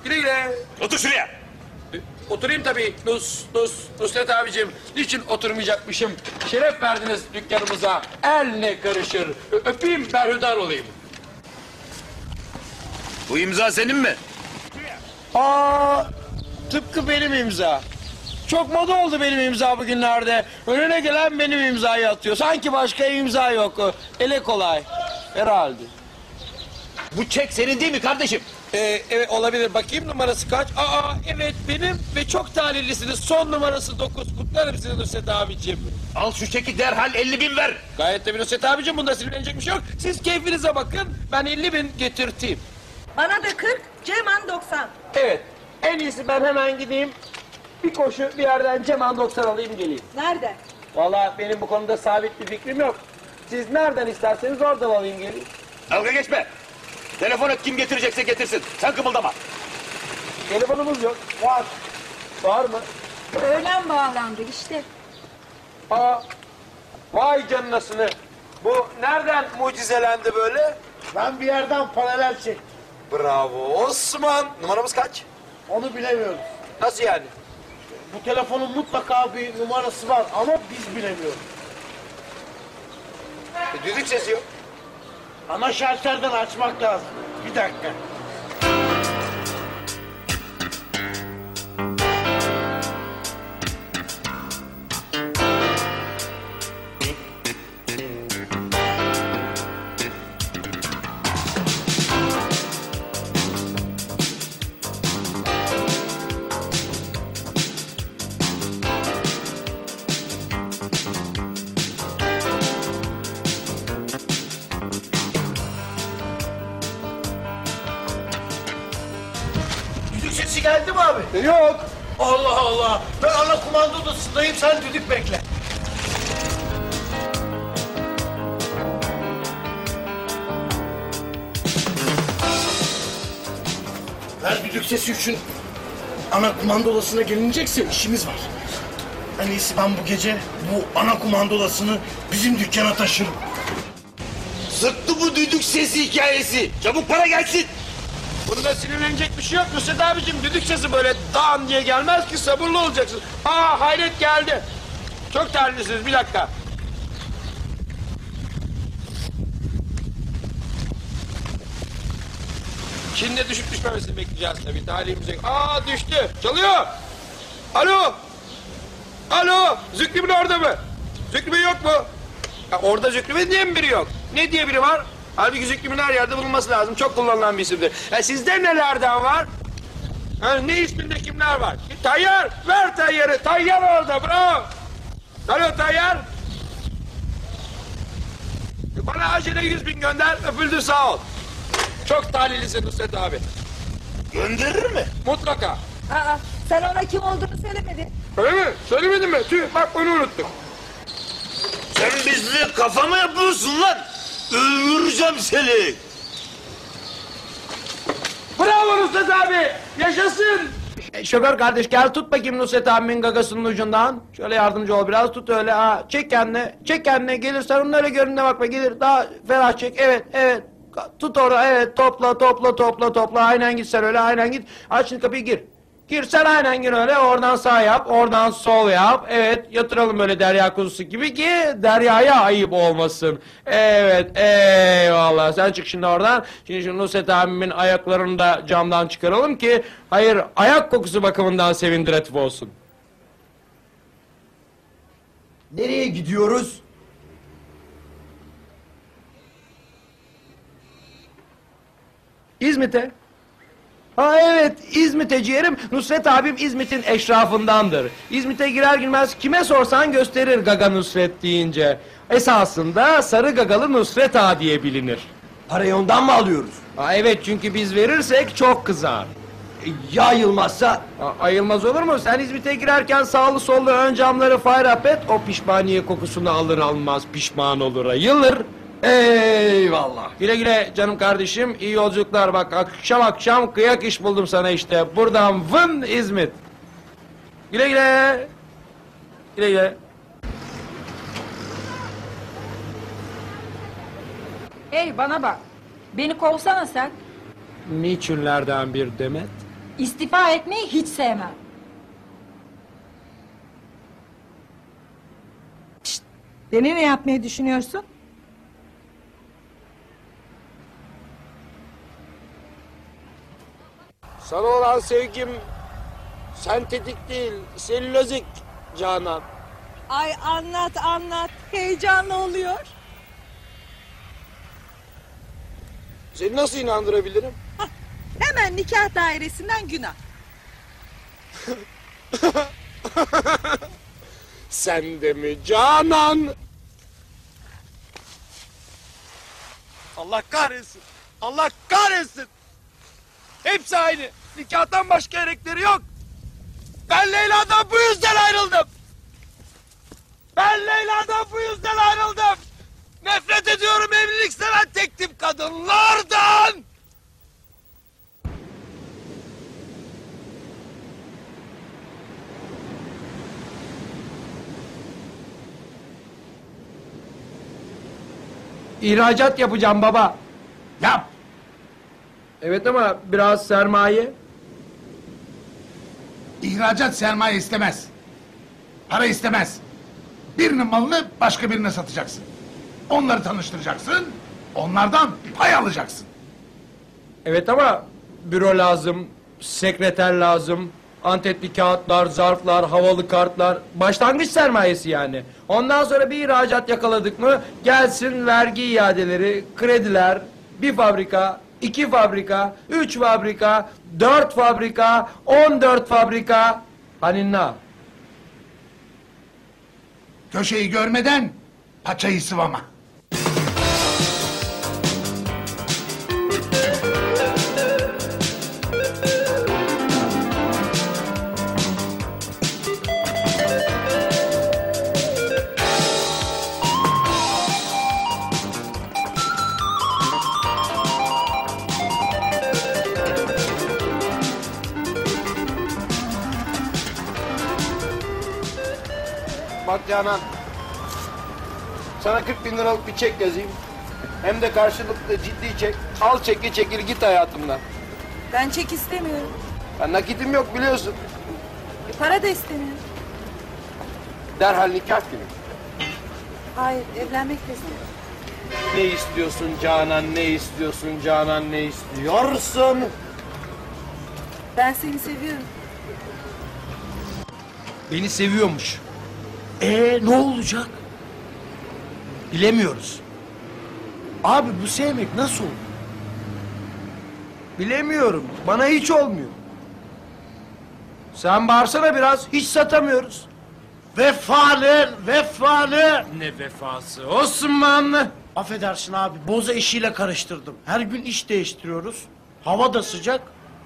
Güle güle. Otur şuraya. E, Oturayım tabii. Nus, Nus, Nusret abicim. Niçin oturmayacakmışım? Şeref verdiniz dükkanımıza. El ne karışır. Ö- Öpeyim berhudar olayım. Bu imza senin mi? Aa, tıpkı benim imza. Çok moda oldu benim imza bugünlerde. Önüne gelen benim imzayı atıyor. Sanki başka imza yok. Ele kolay. Herhalde. Bu çek senin değil mi kardeşim? Ee, evet olabilir. Bakayım numarası kaç? Aa evet benim ve çok talihlisiniz. Son numarası 9. Kutlarım sizi Nusret abicim. Al şu çeki derhal 50 bin ver. Gayet de bir Nusret abicim. Bunda sinirlenecek bir şey yok. Siz keyfinize bakın. Ben 50 bin getirteyim. Bana da 40, Ceman 90. Evet. En iyisi ben hemen gideyim. Bir koşu bir yerden Cemal 90 alayım geleyim. Nerede? Vallahi benim bu konuda sabit bir fikrim yok. Siz nereden isterseniz oradan alayım geleyim. Dalga geçme. Telefon et kim getirecekse getirsin. Sen kımıldama. Telefonumuz yok. Var. Var mı? Öğlen bağlandı işte. Aa, vay canınasını. Bu nereden mucizelendi böyle? Ben bir yerden paralel çektim. Bravo Osman. Numaramız kaç? Onu bilemiyoruz. Nasıl yani? Bu telefonun mutlaka bir numarası var ama biz bilemiyoruz. E, düdük sesi yok. Ana şalterden açmak lazım. Bir dakika. Sesi geldi mi abi? Yok. Allah Allah. Ben ana kumanda odasındayım sen düdük bekle. Ver düdük sesi için ana kumanda odasına gelinecekse işimiz var. En iyisi ben bu gece bu ana kumanda odasını bizim dükkana taşırım. Sıktı bu düdük sesi hikayesi. Çabuk para gelsin. Bunda sinirlenecek bir şey yok Nusret abicim. Düdük sesi böyle dağın diye gelmez ki sabırlı olacaksın. Aa hayret geldi. Çok terlisiniz bir dakika. Şimdi düşüp düşmemesini bekleyeceğiz tabii. Talihimize. Aa düştü. Çalıyor. Alo. Alo. Zükrübün orada mı? Zükrübün yok mu? Ya orada Zükrübün diye mi biri yok? Ne diye biri var? Halbuki Zükrübün her yerde bulunması lazım. Çok kullanılan bir isimdir. Ya sizde nelerden var? Ha, ne isminde kimler var? Tayyar. Ver Tayyar'ı. Tayyar orada. Bravo. Alo Tayyar. Bana acele yüz bin gönder. Öpüldü sağ ol. Çok talihlisin Nusret abi. Gönderir mi? Mutlaka. Aa, sen ona kim olduğunu söylemedin. Öyle mi? Söylemedin mi? Tüh bak onu unuttum. Sen bizle kafa mı yapıyorsun lan? Öldüreceğim seni. Bravo Nusret abi. Yaşasın. E, şoför kardeş gel tut bakayım Nusret abimin gagasının ucundan. Şöyle yardımcı ol biraz tut öyle. Ha, çek kendine. Çek kendine gelir sen onun öyle görününe bakma gelir. Daha ferah çek. Evet evet. Tut orada evet topla topla topla topla. Aynen git sen öyle aynen git. Aç şimdi kapıyı gir. Gir sen aynen gir öyle oradan sağ yap oradan sol yap. Evet yatıralım böyle derya kuzusu gibi ki deryaya ayıp olmasın. Evet eyvallah sen çık şimdi oradan. Şimdi şu Nusret abimin ayaklarını da camdan çıkaralım ki hayır ayak kokusu bakımından sevindiretif olsun. Nereye gidiyoruz? İzmit'e. Ha evet İzmit'e ciğerim. Nusret abim İzmit'in eşrafındandır. İzmit'e girer girmez kime sorsan gösterir Gaga Nusret deyince. Esasında sarı gagalı Nusret ağa diye bilinir. Parayı ondan mı alıyoruz? Ha evet çünkü biz verirsek çok kızar. Ya ayılmazsa? Ha, ayılmaz olur mu? Sen İzmit'e girerken sağlı sollu ön camları fire up et. O pişmaniye kokusunu alır almaz pişman olur ayılır. Eyvallah. Güle güle canım kardeşim. iyi yolculuklar bak. Akşam akşam kıyak iş buldum sana işte. Buradan vın İzmit. Güle güle. Güle güle. Hey bana bak. Beni kovsana sen. Niçinlerden bir demet? İstifa etmeyi hiç sevmem. Beni ne yapmayı düşünüyorsun? Sana olan sevgim sentetik değil, selülozik Canan. Ay anlat anlat. Heyecanlı oluyor. Seni nasıl inandırabilirim? Hemen nikah dairesinden günah. <laughs> Sen de mi Canan? Allah kahretsin. Allah kahretsin. Hepsi aynı. Nikahtan başka gerekleri yok. Ben Leyla'dan bu yüzden ayrıldım. Ben Leyla'dan bu yüzden ayrıldım. Nefret ediyorum evlilik seven tek tip kadınlardan. İhracat yapacağım baba. Yap. Evet ama biraz sermaye. İhracat sermaye istemez. Para istemez. Birinin malını başka birine satacaksın. Onları tanıştıracaksın. Onlardan pay alacaksın. Evet ama büro lazım, sekreter lazım, antetli kağıtlar, zarflar, havalı kartlar, başlangıç sermayesi yani. Ondan sonra bir ihracat yakaladık mı gelsin vergi iadeleri, krediler, bir fabrika, iki fabrika, üç fabrika, dört fabrika, on dört fabrika. Hani ne? Köşeyi görmeden paçayı sıvama. Canan. Sana 40 bin liralık bir çek yazayım. Hem de karşılıklı ciddi çek. Al çeki çekil git hayatımdan. Ben çek istemiyorum. Ben nakitim yok biliyorsun. E, para da istemiyorum. Derhal nikah günü. Hayır evlenmek de istemiyorum. Ne istiyorsun Canan, ne istiyorsun Canan, ne istiyorsun? Ben seni seviyorum. Beni seviyormuş. Ee ne olacak? Bilemiyoruz. Abi bu sevmek nasıl olur? Bilemiyorum. Bana hiç olmuyor. Sen bağırsana biraz. Hiç satamıyoruz. Vefalı, vefalı. Ne vefası Osmanlı. Affedersin abi, boza işiyle karıştırdım. Her gün iş değiştiriyoruz. Hava da sıcak,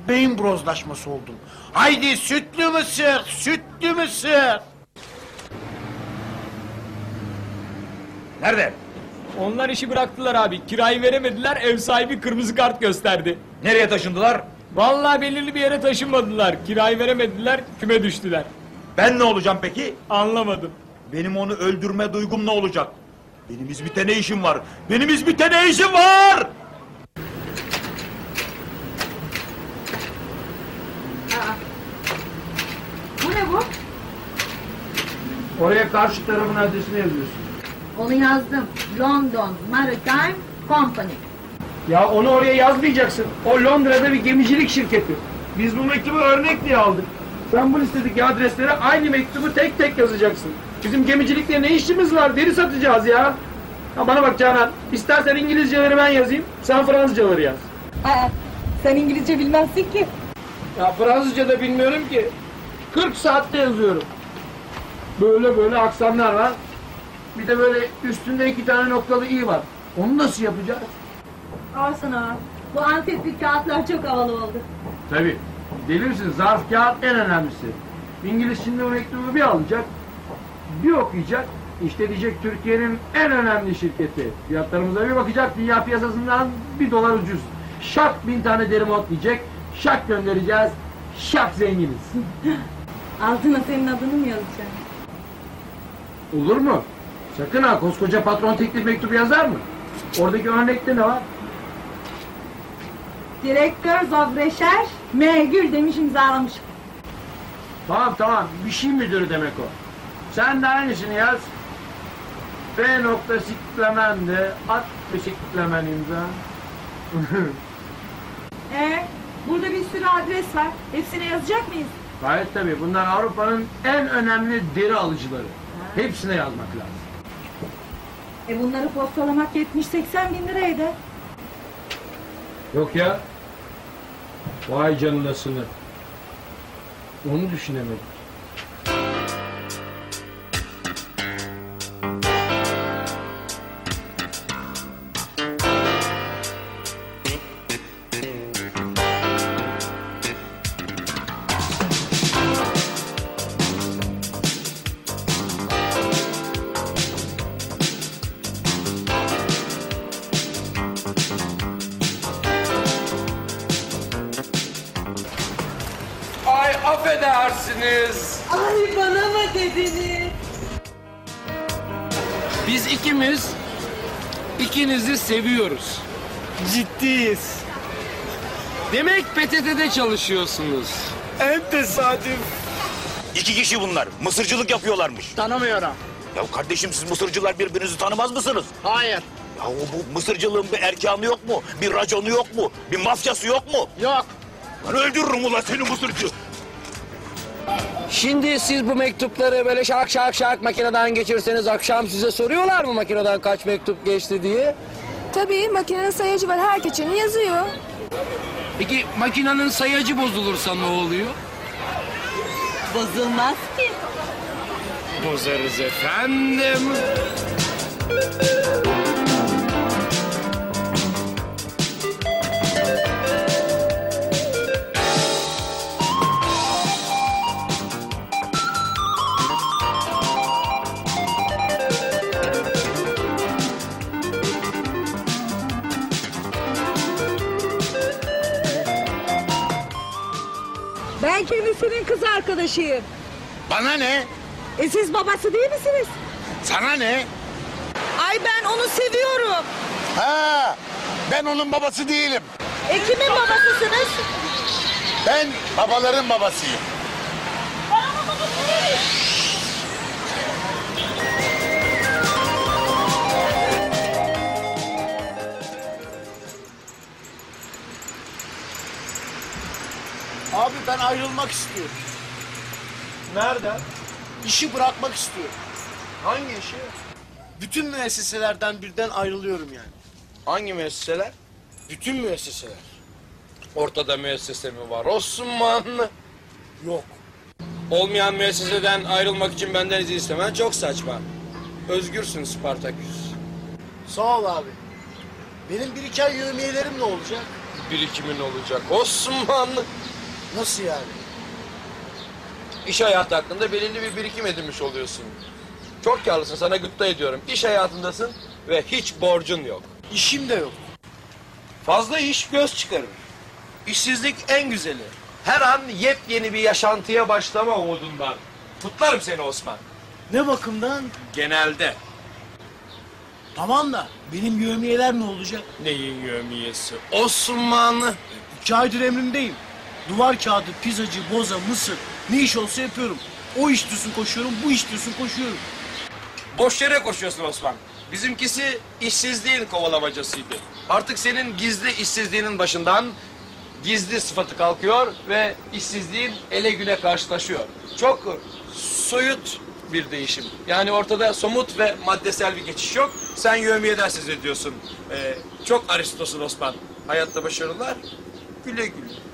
beyin brozlaşması oldum. Haydi sütlü mısır, sütlü mısır. Nerede? Onlar işi bıraktılar abi. Kirayı veremediler. Ev sahibi kırmızı kart gösterdi. Nereye taşındılar? Vallahi belirli bir yere taşınmadılar. Kirayı veremediler. Küme düştüler. Ben ne olacağım peki? Anlamadım. Benim onu öldürme duygum ne olacak? Benim İzmit'e ne işim var? Benim İzmit'e ne işim var? Bu ne bu? Oraya karşı tarafın adresini yazıyorsun. Onu yazdım. London Maritime Company. Ya onu oraya yazmayacaksın. O Londra'da bir gemicilik şirketi. Biz bu mektubu örnek diye aldık. Sen bu listedeki adreslere aynı mektubu tek tek yazacaksın. Bizim gemicilikle ne işimiz var? Deri satacağız ya. Ha bana bak Canan. istersen İngilizceleri ben yazayım. Sen Fransızcaları yaz. Aa, sen İngilizce bilmezsin ki. Ya Fransızca da bilmiyorum ki. 40 saatte yazıyorum. Böyle böyle aksanlar var. Bir de böyle üstünde iki tane noktalı i var. Onu nasıl yapacağız? Al sana. Bu antetli kağıtlar çok havalı oldu. Tabii. Deli misin? Zarf kağıt en önemlisi. İngiliz şimdi o mektubu bir alacak, bir okuyacak. İşte diyecek Türkiye'nin en önemli şirketi. Fiyatlarımıza bir bakacak, dünya piyasasından bir dolar ucuz. Şak bin tane deri mod diyecek, şak göndereceğiz, şak zenginiz. <laughs> Altına senin adını mı yazacağım? Olur mu? Sakın ha, koskoca patron teklif mektubu yazar mı? Oradaki örnekte ne var? Direktör Zobreşer M. Gül demiş imzalamış. Tamam tamam, bir şey müdürü demek o. Sen de aynısını yaz. F nokta siklemen de at bir siklemen imza. Ee, <laughs> burada bir sürü adres var. Hepsine yazacak mıyız? Gayet tabii. Bunlar Avrupa'nın en önemli deri alıcıları. Hepsine yazmak lazım. E bunları postalamak 70-80 bin lira eder. Yok ya. Vay canınasını. Onu düşünemedim. Seviyoruz. Ciddiyiz. Demek PTT'de çalışıyorsunuz. En tesadüf. İki kişi bunlar. Mısırcılık yapıyorlarmış. Tanımıyorum. Ya kardeşim siz mısırcılar birbirinizi tanımaz mısınız? Hayır. Ya bu mısırcılığın bir erkanı yok mu? Bir raconu yok mu? Bir mafyası yok mu? Yok. Ben öldürürüm ulan seni mısırcı. Şimdi siz bu mektupları böyle şak şak şak makineden geçirseniz akşam size soruyorlar mı makineden kaç mektup geçti diye? Tabii makinenin sayacı var. Her geçeni yazıyor. Peki makinenin sayacı bozulursa ne oluyor? Bozulmaz ki. Bozarız efendim. Kendisinin kız arkadaşıyım. Bana ne? E siz babası değil misiniz? Sana ne? Ay ben onu seviyorum. Ha, ben onun babası değilim. E kimin babasısınız? Ben babaların babasıyım. Abi ben ayrılmak istiyorum. Nereden? İşi bırakmak istiyorum. Hangi işi? Bütün müesseselerden birden ayrılıyorum yani. Hangi müesseseler? Bütün müesseseler. Ortada müessese mi var? Osman. Yok. Olmayan müesseseden ayrılmak için benden izin istemen çok saçma. Özgürsün Spartaküs. Sağ ol abi. Benim bir iki ay yövmiyelerim ne olacak? Birikimin olacak. Osman. Nasıl yani? İş hayatı hakkında belirli bir birikim edinmiş oluyorsun. Çok karlısın sana gıpta ediyorum. İş hayatındasın ve hiç borcun yok. İşim de yok. Fazla iş göz çıkarır. İşsizlik en güzeli. Her an yepyeni bir yaşantıya başlama umudundan. Kutlarım seni Osman. Ne bakımdan? Genelde. Tamam da benim yövmiyeler ne olacak? Neyin yövmiyesi? Osman. İki aydır emrindeyim. Duvar kağıdı, pizzacı, boza, mısır ne iş olsa yapıyorum. O iş diyorsun koşuyorum, bu iş diyorsun koşuyorum. Boş yere koşuyorsun Osman. Bizimkisi işsizliğin kovalamacasıydı. Artık senin gizli işsizliğinin başından gizli sıfatı kalkıyor ve işsizliğin ele güne karşılaşıyor. Çok soyut bir değişim. Yani ortada somut ve maddesel bir geçiş yok. Sen yövmiyeden söz ediyorsun. Ee, çok Aristosun Osman. Hayatta başarılar. Güle güle.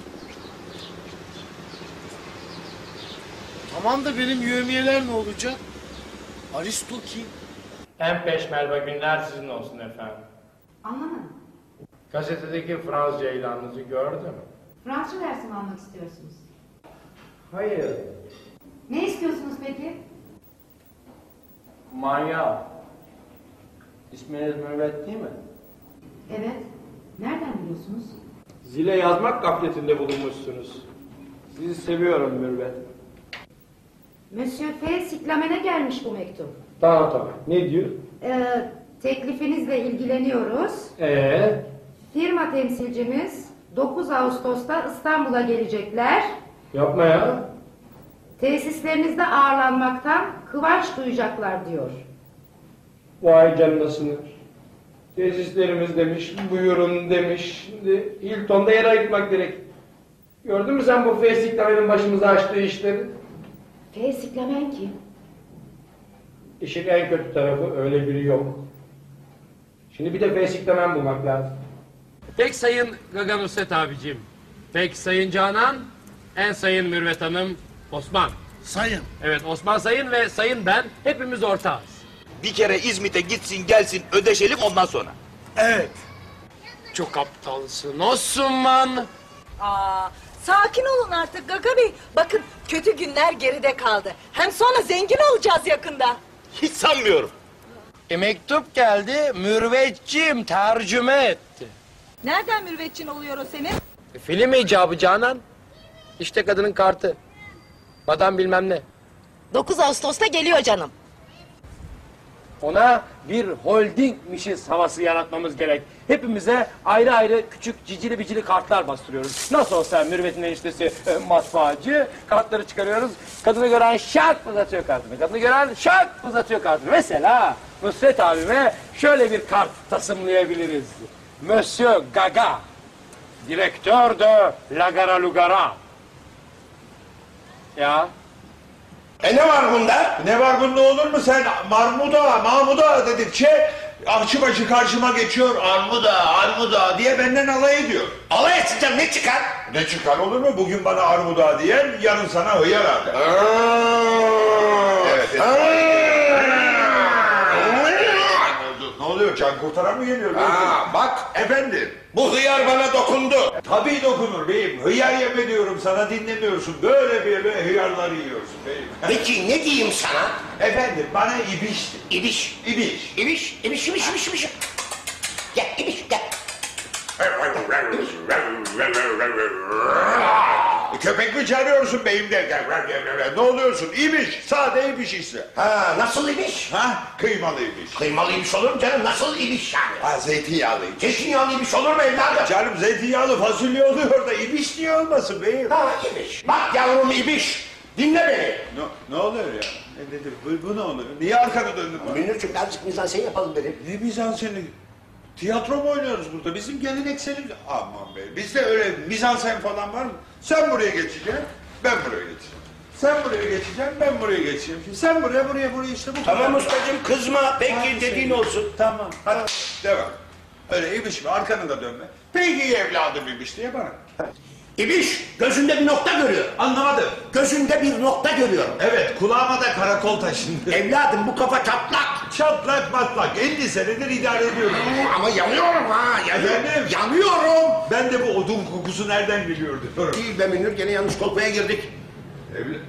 Tamam da benim yövmiyeler ne olacak? Aristo kim? En peşmerve günler sizin olsun efendim. Anlamadım. Gazetedeki Fransızca ilanınızı gördüm. Fransızca dersi mi almak istiyorsunuz? Hayır. Ne istiyorsunuz peki? Manyak. İsminiz Mürvet değil mi? Evet. Nereden biliyorsunuz? Zile yazmak gafletinde bulunmuşsunuz. Sizi seviyorum Mürvet. Monsieur F. Siklamen'e gelmiş bu mektup. Tamam tamam. Ne diyor? Ee, teklifinizle ilgileniyoruz. Ee, Firma temsilcimiz 9 Ağustos'ta İstanbul'a gelecekler. yapma ya. Tesislerinizde ağırlanmaktan kıvanç duyacaklar diyor. Vay canınasını. Tesislerimiz demiş, buyurun demiş. Şimdi Hilton'da yer ayırtmak gerek. Gördün mü sen bu Fesiklame'nin başımıza açtığı işleri? F. Siklamen kim? İşin en kötü tarafı öyle biri yok. Şimdi bir de Fesiklamen bulmak lazım. Pek sayın Gaga Nusret abicim. Pek sayın Canan, en sayın Mürvet Hanım, Osman. Sayın. Evet Osman sayın ve sayın ben hepimiz ortağız. Bir kere İzmit'e gitsin gelsin ödeşelim ondan sonra. Evet. Çok aptalsın Osman. Aa, sakin olun artık Gaga Bey. Bakın kötü günler geride kaldı. Hem sonra zengin olacağız yakında. Hiç sanmıyorum. E, mektup geldi. Mürvetçim tercüme etti. Nereden mürvetçin oluyor o senin? E, film icabı Canan. İşte kadının kartı. Madam bilmem ne. 9 Ağustos'ta geliyor canım. Ona bir holdingmişiz havası yaratmamız gerek. Hepimize ayrı ayrı küçük cicili bicili kartlar bastırıyoruz. Nasıl olsa Mürvet'in eniştesi e, matbaacı. Kartları çıkarıyoruz. Kadını gören şak uzatıyor kartını. Kadını gören şak uzatıyor kartını. Mesela Nusret abime şöyle bir kart tasımlayabiliriz. Monsieur Gaga. Direktör de La Gara Lugara. Ya E ne var bunda? Ne var bunda olur mu sen Marmuda, Mahmuda dedikçe ahçı başı karşıma geçiyor Armuda, Armuda diye benden alay ediyor. Alay etsin canım ne çıkar? Ne çıkar olur mu? Bugün bana Armuda diyen yarın sana hıyar abi. Evet. evet. Ne oluyor? Can kurtaran mı geliyor? Aa, bak Efendim? bu hıyar bana dokundu. Tabii dokunur beyim. Hıyar yeme diyorum sana dinlemiyorsun. Böyle böyle hıyarlar yiyorsun beyim. <laughs> Peki ne diyeyim sana? Efendim bana ibiş. İbiş. İbiş. İbiş, ibiş, ibiş, ibiş, ibiş. Gel, ibiş, gel. <laughs> köpek mi çağırıyorsun beyim derken? Ne oluyorsun? İmiş. Sade ibiş işte. Ha nasıl ibiş? Ha kıymalı ibiş. Kıymalı ibiş olur mu canım? Nasıl ibiş yani? Ha zeytinyağlı ibiş. Zeytinyağlı ibiş olur mu evladım? Canım zeytinyağlı fasulye oluyor da ibiş niye olmasın beyim? Ha ibiş. Bak yavrum ibiş. Dinle beni. Ne, ne oluyor ya? Ne nedir? Bu, bu ne oluyor? Niye arkana döndün? Münir'cim birazcık mizansen yapalım dedim. Ne mizanseni? Tiyatro mu oynuyoruz burada? Bizim geleneksel... Aman be, bizde öyle mizansen falan var mı? Sen buraya geçeceksin, ben buraya geçeceğim. Sen buraya geçeceksin, ben buraya geçeceğim. Şimdi sen buraya, buraya, buraya işte bu Tamam kadar. ustacığım kızma. Peki Hadi dediğin sen- olsun. Tamam, hadi devam. Öyle ibiş mi? Arkanı da dönme. Peki evladım ibiş diye bana. İbiş gözünde bir nokta görüyor. Anlamadım. Gözünde bir nokta görüyor. Evet, kulağıma da karakol taşındı. <laughs> Evladım bu kafa çatlak. Çatlak matlak, 50 senedir idare ediyorum. Ama yanıyorum ha. Yanıyorum. Efendim? Yanıyorum. Ben de bu odun kokusu nereden geliyordu? Değil be Münir gene yanlış kolpaya girdik. Evli.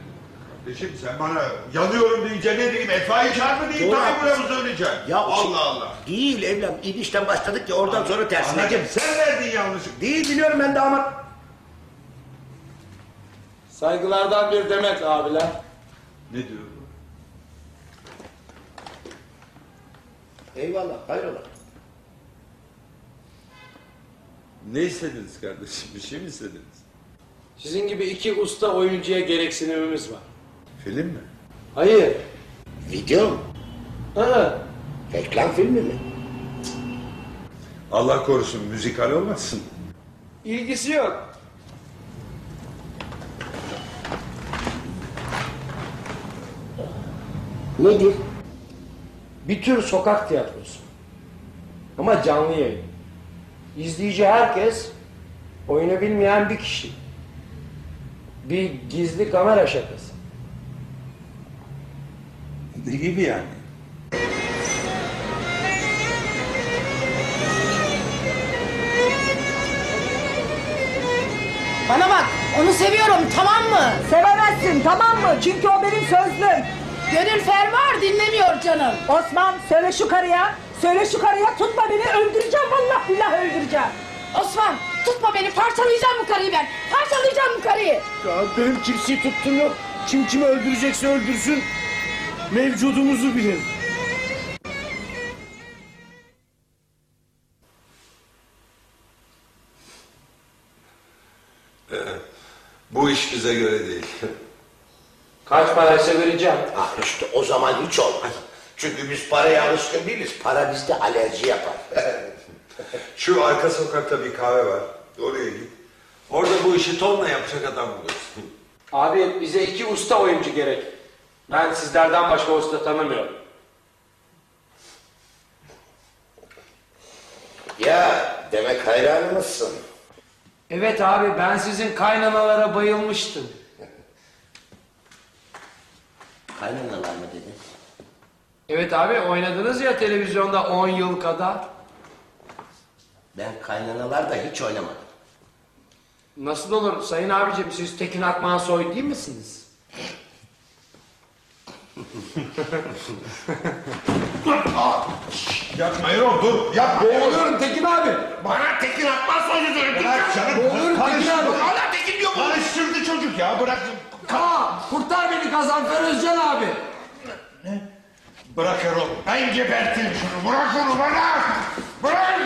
Kardeşim sen bana yanıyorum deyince ne diyeyim? Etfaiye çağır mı diyeyim? Doğru Tabii buraya mı söyleyeceğim? Ya Allah Allah. Değil evladım. İbişten başladık ya oradan sonra tersine. Anacığım sen verdin yanlışlık. Değil biliyorum ben damat. Saygılardan bir demet abiler. Ne diyor? Eyvallah hayrola. Ne istediniz kardeşim? Bir şey mi istediniz? Sizin gibi iki usta oyuncuya gereksinimimiz var. Film mi? Hayır. Video mu? Ha. Reklam filmi mi? Allah korusun müzikal olmasın. İlgisi yok. Nedir? Bir tür sokak tiyatrosu. Ama canlı yayın. İzleyici herkes oyunu bilmeyen bir kişi. Bir gizli kamera şakası. Ne gibi yani? Bana bak onu seviyorum tamam mı? Sevemezsin tamam mı? Çünkü o benim sözlüm. Gönül fervar dinlemiyor canım. Osman söyle şu karıya. Söyle şu karıya tutma beni öldüreceğim vallahi billahi öldüreceğim. Osman tutma beni parçalayacağım bu karıyı ben. Parçalayacağım bu karıyı. Ya benim kimseyi tuttum yok. Kim kimi öldürecekse öldürsün. Mevcudumuzu bilin. Bu iş bize göre değil. <laughs> Kaç paraysa vereceğim. Ah işte o zaman hiç olmaz. Çünkü biz paraya alışkın değiliz. Para bizde alerji yapar. <laughs> Şu arka sokakta bir kahve var. Oraya git. Orada bu işi tonla yapacak adam bulursun. Abi bize iki usta oyuncu gerek. Ben sizlerden başka usta tanımıyorum. ya demek hayranımızsın. Evet abi ben sizin kaynanalara bayılmıştım. Kaynanalar mı dedin? Evet abi oynadınız ya televizyonda 10 yıl kadar. Ben kaynanalar da hiç oynamadım. Nasıl olur sayın abicim siz Tekin Akman Soy değil misiniz? Yapma Erol dur. Yapma. Boğuluyorum Tekin abi. Bana Tekin Akman soydu diyorum. Bırak canım. Boğuluyorum Tekin abi. Hala Tekin diyor bu. Karıştırdı çocuk ya bırak. Aa, kurtar beni Gazanfer Özcan abi. Bırak Erol. Ben geberteyim şunu. Bırak onu bana. Bırak.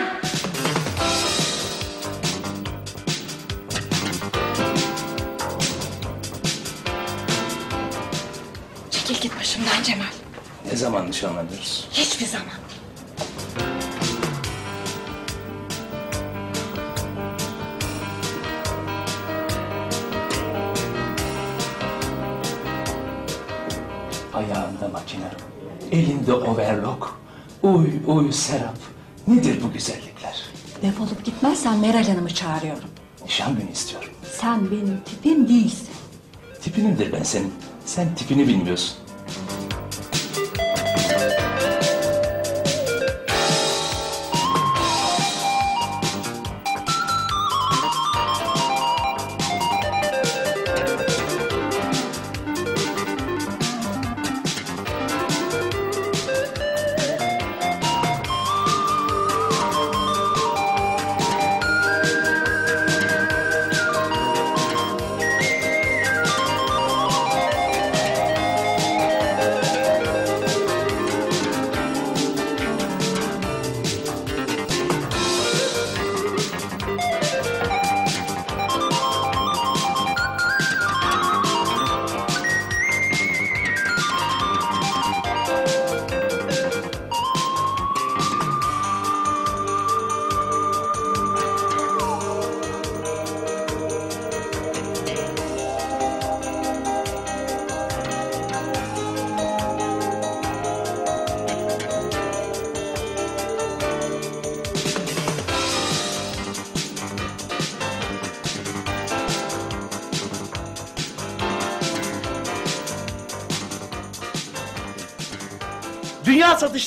Çekil git başımdan Cemal. Ne zaman nişanlanıyoruz? Hiçbir zaman. Elinde overlock. Uy uy Serap. Nedir bu güzellikler? Defolup gitmezsen Meral Hanım'ı çağırıyorum. Nişan günü istiyorum. Sen benim tipim değilsin. Tipinimdir ben senin. Sen tipini bilmiyorsun.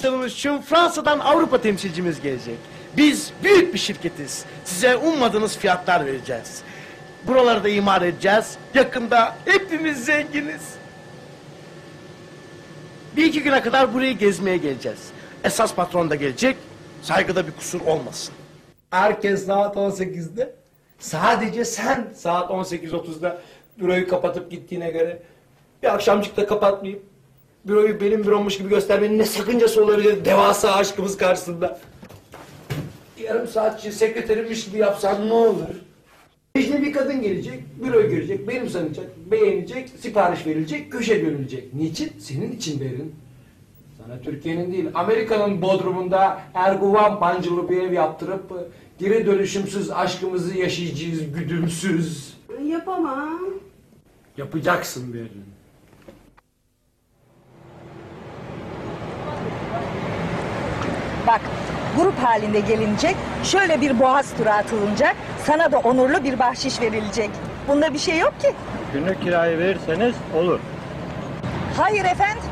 Satışlarımız için Fransa'dan Avrupa temsilcimiz gelecek. Biz büyük bir şirketiz. Size ummadığınız fiyatlar vereceğiz. Buraları da imar edeceğiz. Yakında hepimiz zenginiz. Bir iki güne kadar burayı gezmeye geleceğiz. Esas patron da gelecek. Saygıda bir kusur olmasın. Herkes saat 18'de. Sadece sen saat 18.30'da büroyu kapatıp gittiğine göre bir akşamcık da kapatmayıp büroyu benim bürommuş gibi göstermenin ne sakıncası olabilir devasa aşkımız karşısında. Yarım saatçi sekreterimmiş gibi yapsan ne olur? İşte bir kadın gelecek, büroyu görecek, benim sanacak, beğenecek, sipariş verilecek, köşe dönülecek. Niçin? Senin için verin. Sana Türkiye'nin değil, Amerika'nın Bodrum'unda Erguvan pancılı bir ev yaptırıp geri dönüşümsüz aşkımızı yaşayacağız güdümsüz. Yapamam. Yapacaksın Berlin. Bak grup halinde gelinecek. Şöyle bir boğaz turu atılınacak. Sana da onurlu bir bahşiş verilecek. Bunda bir şey yok ki. Günlük kirayı verirseniz olur. Hayır efendim.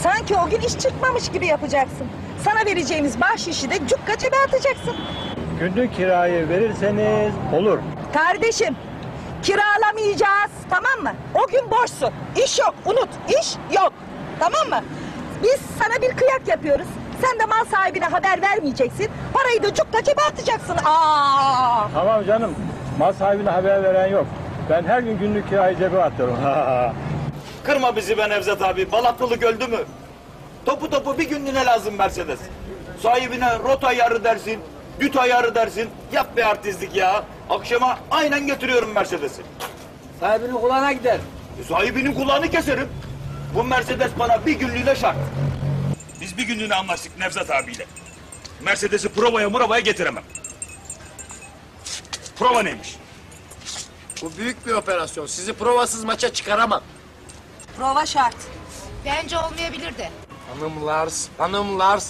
Sanki o gün iş çıkmamış gibi yapacaksın. Sana vereceğimiz bahşişi de cukka cebe atacaksın. Günlük kirayı verirseniz olur. Kardeşim kiralamayacağız tamam mı? O gün boşsun. İş yok unut. İş yok. Tamam mı? Biz sana bir kıyak yapıyoruz. Sen de mal sahibine haber vermeyeceksin. Parayı da cukka cebe atacaksın. Aa! Tamam canım. Mal sahibine haber veren yok. Ben her gün günlük kirayı cebe atıyorum. <laughs> Kırma bizi be Nevzat abi. Balaklılık öldü mü? Topu topu bir günlüğüne lazım Mercedes. Sahibine rota ayarı dersin, düt ayarı dersin. Yap be artistlik ya. Akşama aynen getiriyorum Mercedes'i. Sahibinin kulağına gider. E, sahibinin kulağını keserim. Bu Mercedes bana bir günlüğüne şart. Bir günlüğüne anlaştık Nevzat abiyle. Mercedes'i provaya muravaya getiremem. Prova neymiş? Bu büyük bir operasyon. Sizi provasız maça çıkaramam. Prova şart. Bence olmayabilir de. Hanımlar, hanımlar,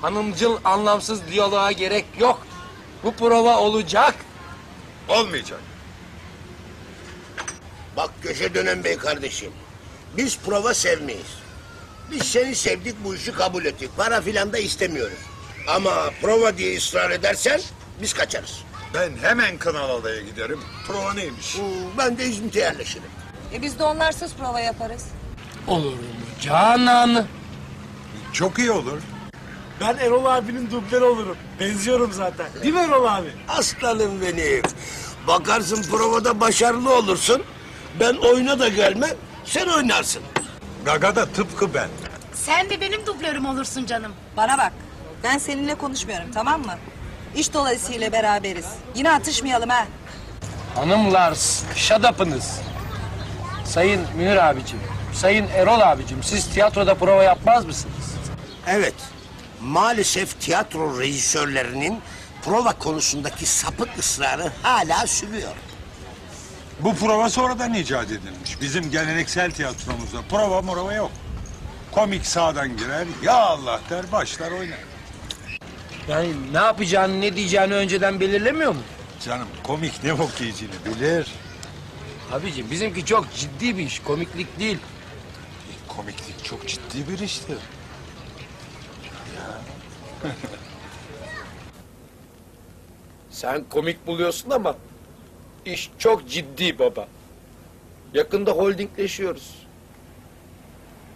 hanımcıl anlamsız diyaloğa gerek yok. Bu prova olacak. Olmayacak. Bak köşe dönen bey kardeşim. Biz prova sevmeyiz. Biz seni sevdik bu işi kabul ettik. Para filan da istemiyoruz. Ama prova diye ısrar edersen biz kaçarız. Ben hemen Kınalı'ya giderim. Prova neymiş? Ben de İzmit'e yerleşirim. E biz de onlarsız prova yaparız. Olur mu Canan? Çok iyi olur. Ben Erol abinin dublörü olurum. Benziyorum zaten. Değil mi Erol abi? Aslanım benim. Bakarsın provada başarılı olursun. Ben oyuna da gelmem. Sen oynarsın. Gaga da tıpkı ben. Sen de benim dublörüm olursun canım. Bana bak. Ben seninle konuşmuyorum tamam mı? İş dolayısıyla beraberiz. Yine atışmayalım ha. Hanımlar, shut up'ınız. Sayın Münir abicim, Sayın Erol abicim, siz tiyatroda prova yapmaz mısınız? Evet. Maalesef tiyatro rejisörlerinin prova konusundaki sapık ısrarı hala sürüyor. Bu prova sonradan icat edilmiş. Bizim geleneksel tiyatromuzda prova morava yok. Komik sağdan girer, ya Allah der, başlar oynar. Yani ne yapacağını, ne diyeceğini önceden belirlemiyor mu? Canım komik ne bok yiyeceğini bilir. Abicim bizimki çok ciddi bir iş, komiklik değil. Komiklik çok ciddi bir iştir. <laughs> Sen komik buluyorsun ama iş çok ciddi baba. Yakında holdingleşiyoruz.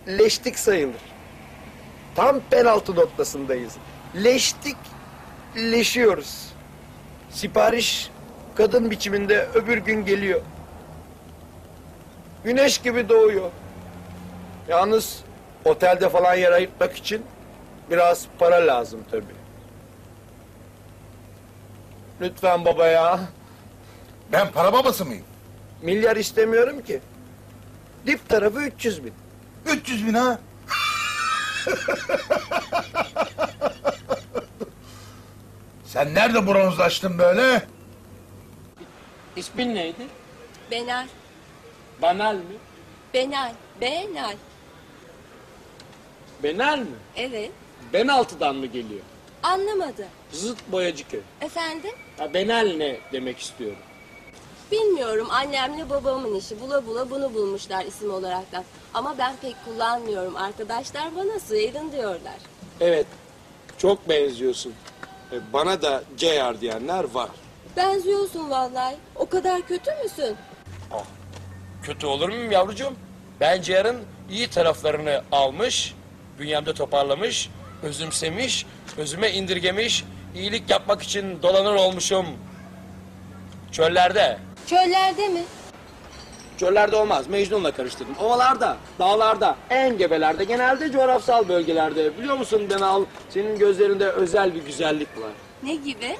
Leştik sayılır. Tam penaltı noktasındayız. Leştik, leşiyoruz. Sipariş kadın biçiminde öbür gün geliyor. Güneş gibi doğuyor. Yalnız otelde falan yer ayırtmak için biraz para lazım tabii. Lütfen baba ya. Ben para babası mıyım? Milyar istemiyorum ki. Dip tarafı 300 bin. 300 bin ha? Sen nerede bronzlaştın böyle? İsmin neydi? Benal, Banal mi? Benal, Benal. Benal mi? Evet. Ben altıdan mı geliyor? Anlamadı. Zıt boyacı köy. Efendim? Ha, benal ne demek istiyorum? Bilmiyorum annemle babamın işi. Bula bula bunu bulmuşlar isim olaraktan. Ama ben pek kullanmıyorum. Arkadaşlar bana Sweden diyorlar. Evet, çok benziyorsun. E, Bana da Ceyar diyenler var. Benziyorsun vallahi. O kadar kötü müsün? Kötü olur muyum yavrucuğum? Ben Ciğer'in iyi taraflarını almış, bünyemde toparlamış, özümsemiş, özüme indirgemiş, iyilik yapmak için dolanır olmuşum. Çöllerde. Çöllerde mi? Çöllerde olmaz, Mecnun'la karıştırdım. Ovalarda, dağlarda, engebelerde, genelde coğrafsal bölgelerde. Biliyor musun Benal, senin gözlerinde özel bir güzellik var. Ne gibi?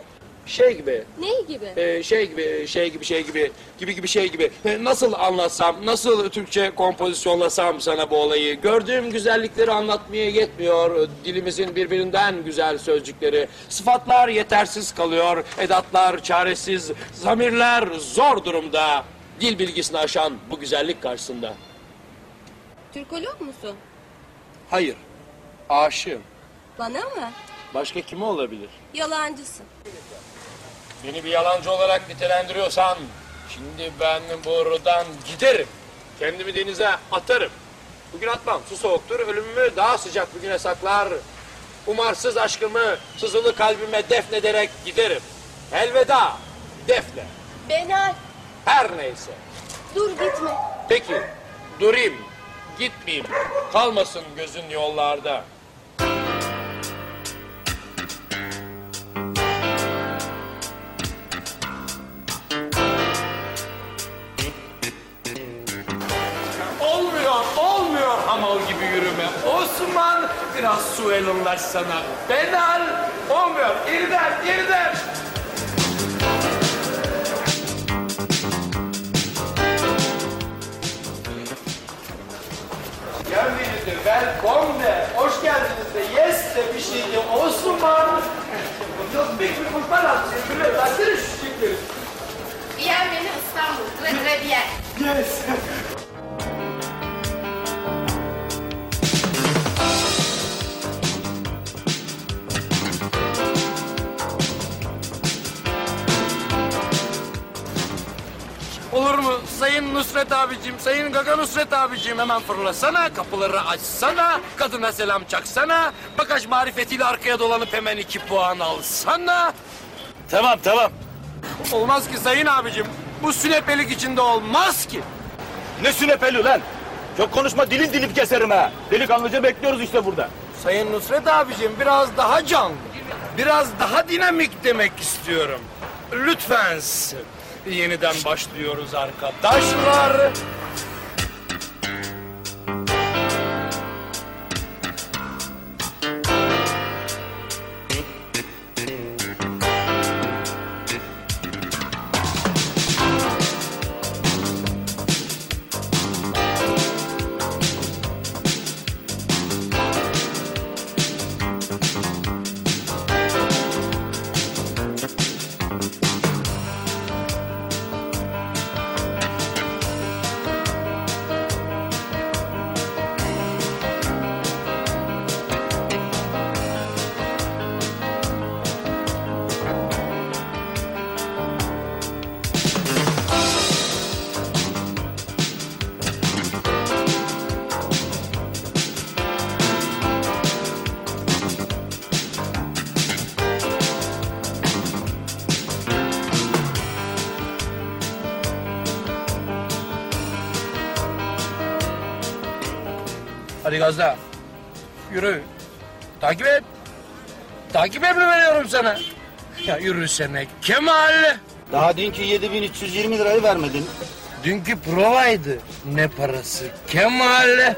Şey gibi, Ne gibi? Ee, şey gibi, şey gibi, şey gibi, gibi gibi şey gibi. Ee, nasıl anlatsam, nasıl Türkçe kompozisyonlasam sana bu olayı? Gördüğüm güzellikleri anlatmaya yetmiyor. Dilimizin birbirinden güzel sözcükleri. Sıfatlar yetersiz kalıyor, edatlar çaresiz, zamirler zor durumda. Dil bilgisini aşan bu güzellik karşısında. Türkolog musun? Hayır, aşığım. Bana mı? Başka kime olabilir? Yalancısın. Beni bir yalancı olarak nitelendiriyorsan şimdi ben buradan giderim. Kendimi denize atarım. Bugün atmam. Su soğuktur. Ölümümü daha sıcak bir güne saklar. Umarsız aşkımı sızılı kalbime defnederek giderim. Elveda. Defne. Benal. Her neyse. Dur gitme. Peki. Durayım. Gitmeyeyim. Kalmasın gözün yollarda. Hamal gibi yürüme. Osman biraz su elunlaş sana. Benal olmuyor. Geriden, geriden. Geldiğinizde welcome de, hoş geldiniz de, yes de bir şey de, Osman. Yok bir kurban lazım. Şöyle versene şu çiçekleri. Bienvenue İstanbul. Très très bien. Yes. Olur mu? Sayın Nusret abicim, Sayın Gaga Nusret abicim hemen fırlasana, kapıları açsana, kadına selam çaksana, bagaj marifetiyle arkaya dolanıp hemen iki puan alsana. Tamam tamam. Olmaz ki sayın abicim, bu sünepelik içinde olmaz ki. Ne sünepeli lan? Çok konuşma dilin dilip keserim ha. Delikanlıca bekliyoruz işte burada. Sayın Nusret abicim biraz daha canlı, biraz daha dinamik demek istiyorum. Lütfen yeniden başlıyoruz arkadaşlar. Gazla. Yürü. Takip et. Takip emri veriyorum sana. Ya yürüsene Kemal. Daha dünkü 7320 lirayı vermedin. Dünkü provaydı. Ne parası Kemal.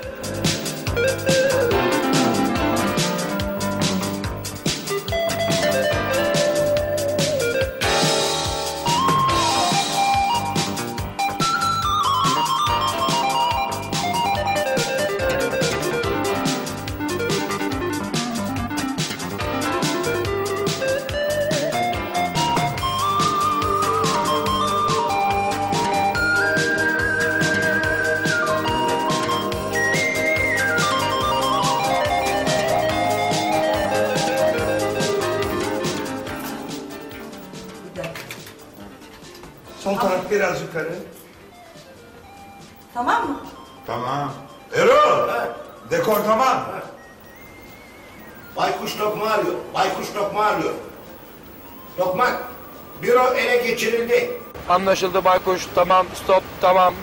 Anlaşıldı Baykuş. Tamam. Stop. Tamam.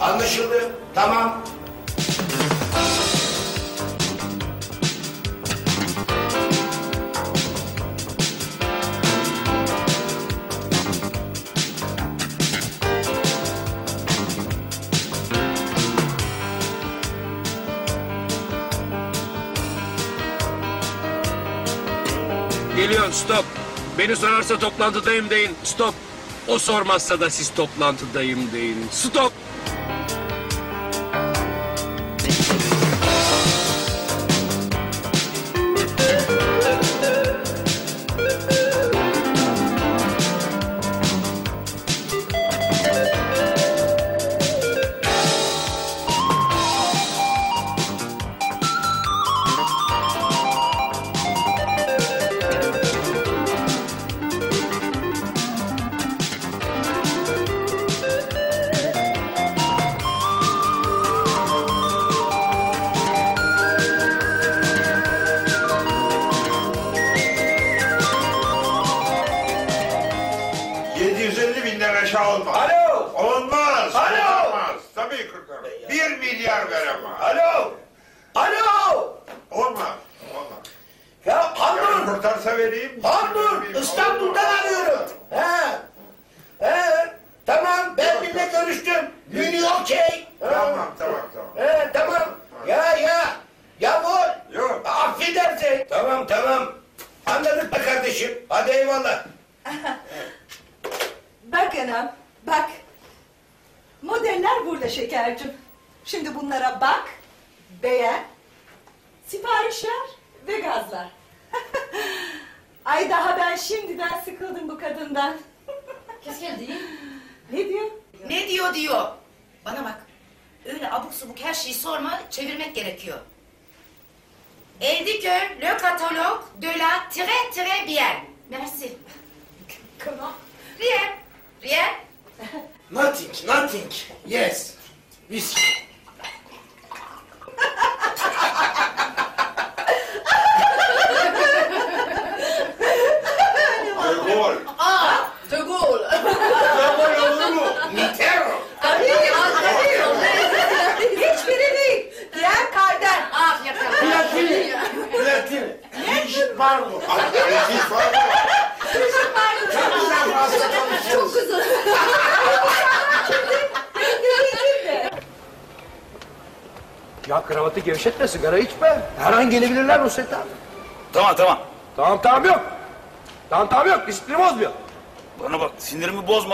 Anlaşıldı. Tamam. Geliyor. Stop. Beni sorarsa toplantıdayım deyin. Stop. O sormazsa da siz toplantıdayım deyin. Stop!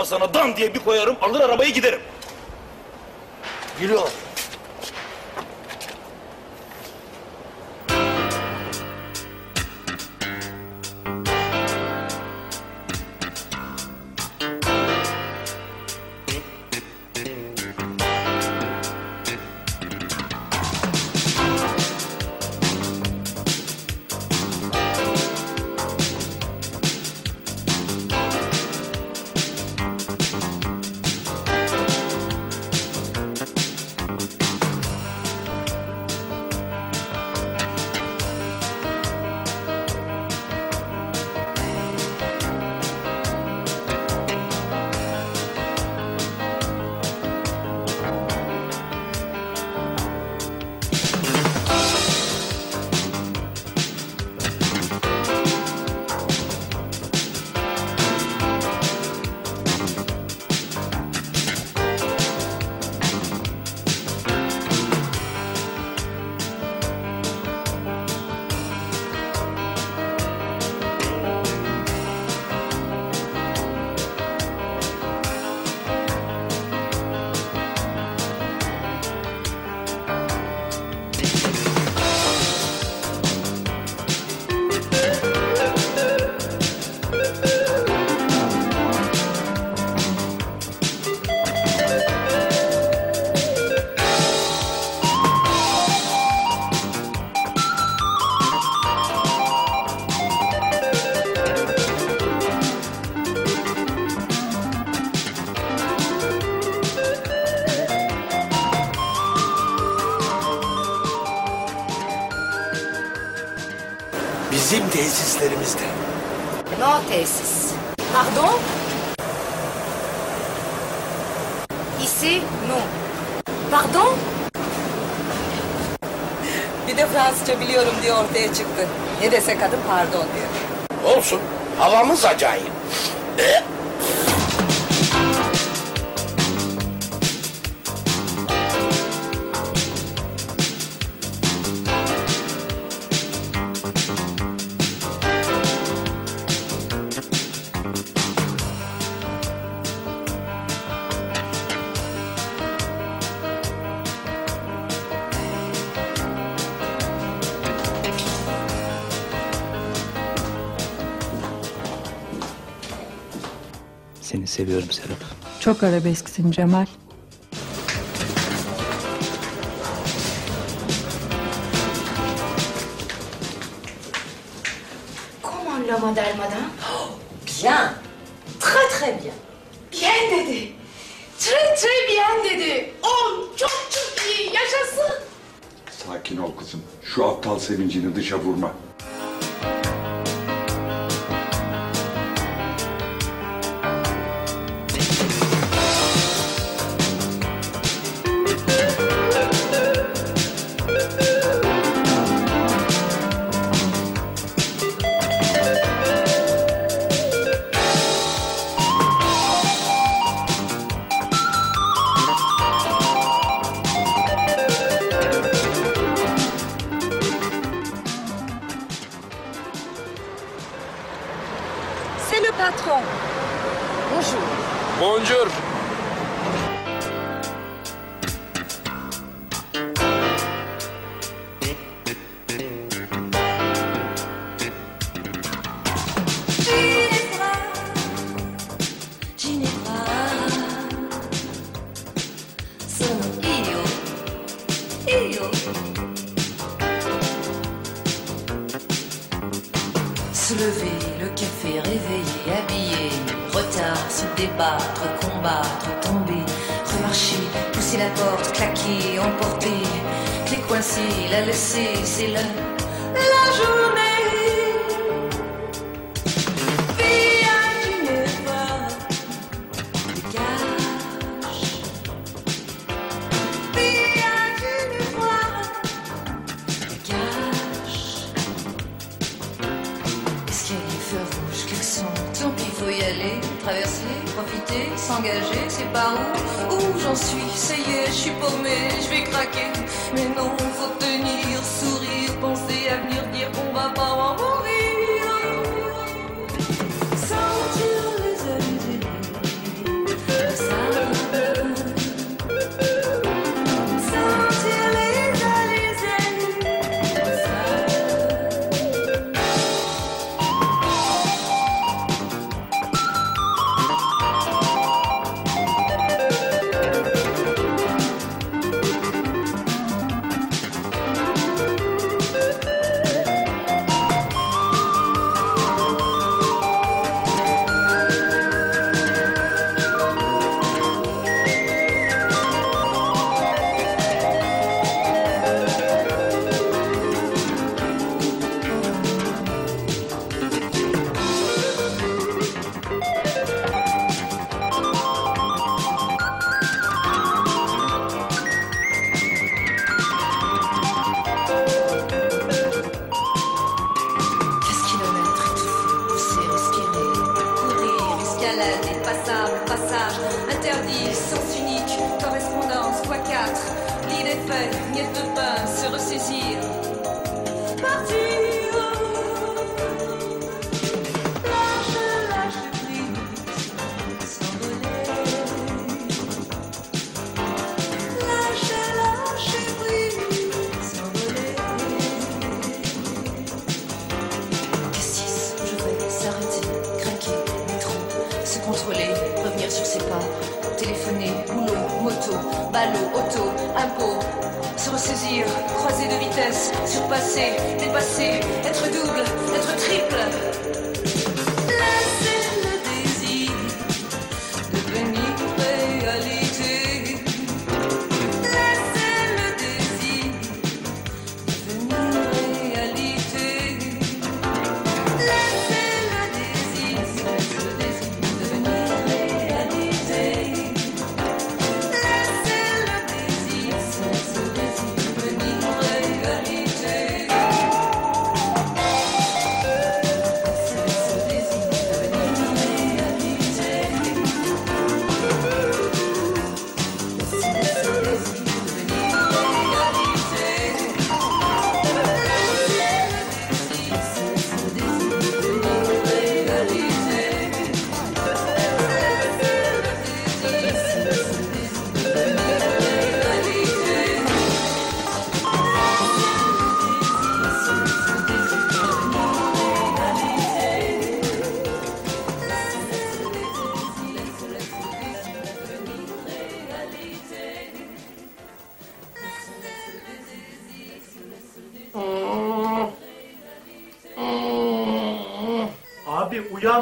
kafasına dam diye bir koyarım alır arabayı giderim. Gülüyor. bir de Fransızca biliyorum diye ortaya çıktı. Ne dese kadın pardon diyor. Olsun. Havamız acayip. Seviyorum Serap. Çok arabesksin Cemal.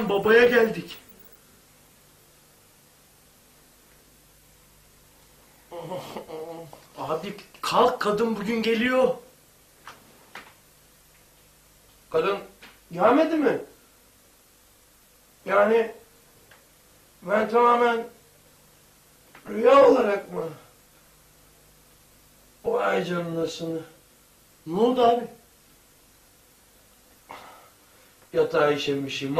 Uyan babaya geldik. Abi kalk kadın bugün geliyor. Kadın gelmedi mi? Yani ben tamamen rüya olarak mı? Vay canınasını. Ne oldu abi? Yatağa işemişim.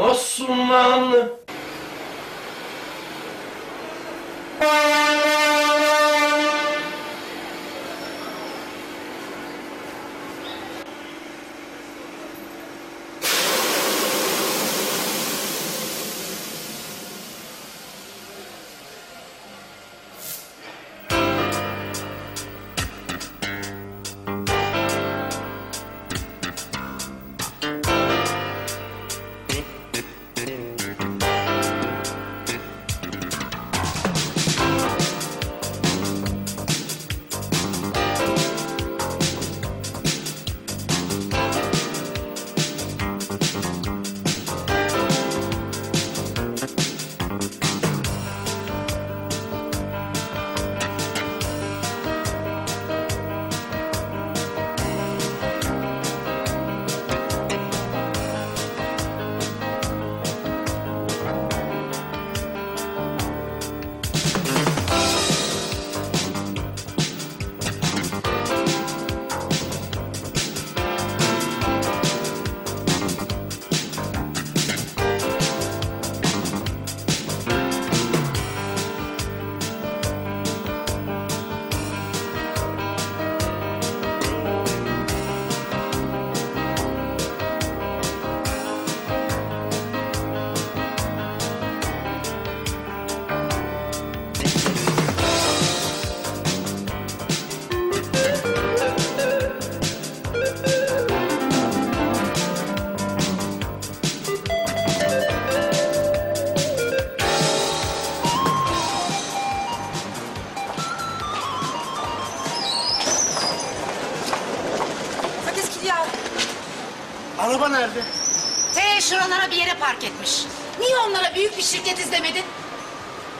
Park etmiş. Niye onlara büyük bir şirket izlemedin?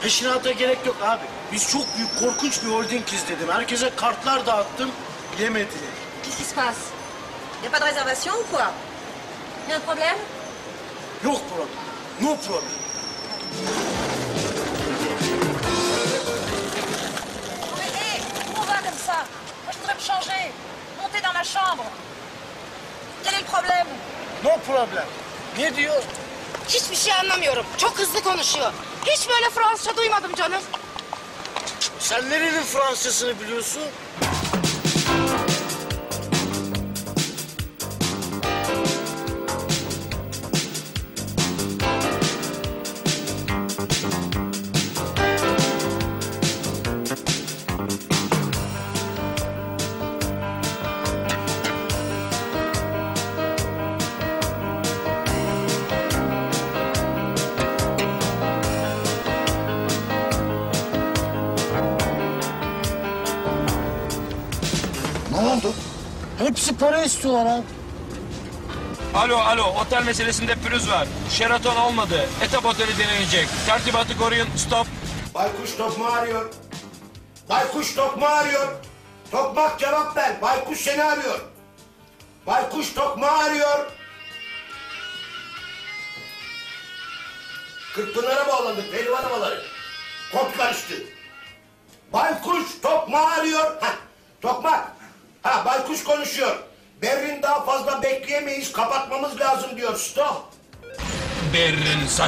Peşinata gerek yok abi. Biz çok büyük korkunç bir holding izledim. Herkese kartlar dağıttım. Bilemediler. Qu'est-ce qui se passe Y a pas de réservation ou quoi Y a un problème Yok problem. No problem. Sen nerenin Fransızcasını biliyorsun? İstiyorlar abi. Alo alo otel meselesinde pürüz var. Sheraton olmadı. Etap oteli denenecek. Tertibatı koruyun. Stop. Baykuş Tokma arıyor. Baykuş Tokma arıyor. Tokmak cevap ver. Baykuş seni arıyor. Baykuş Tokma arıyor.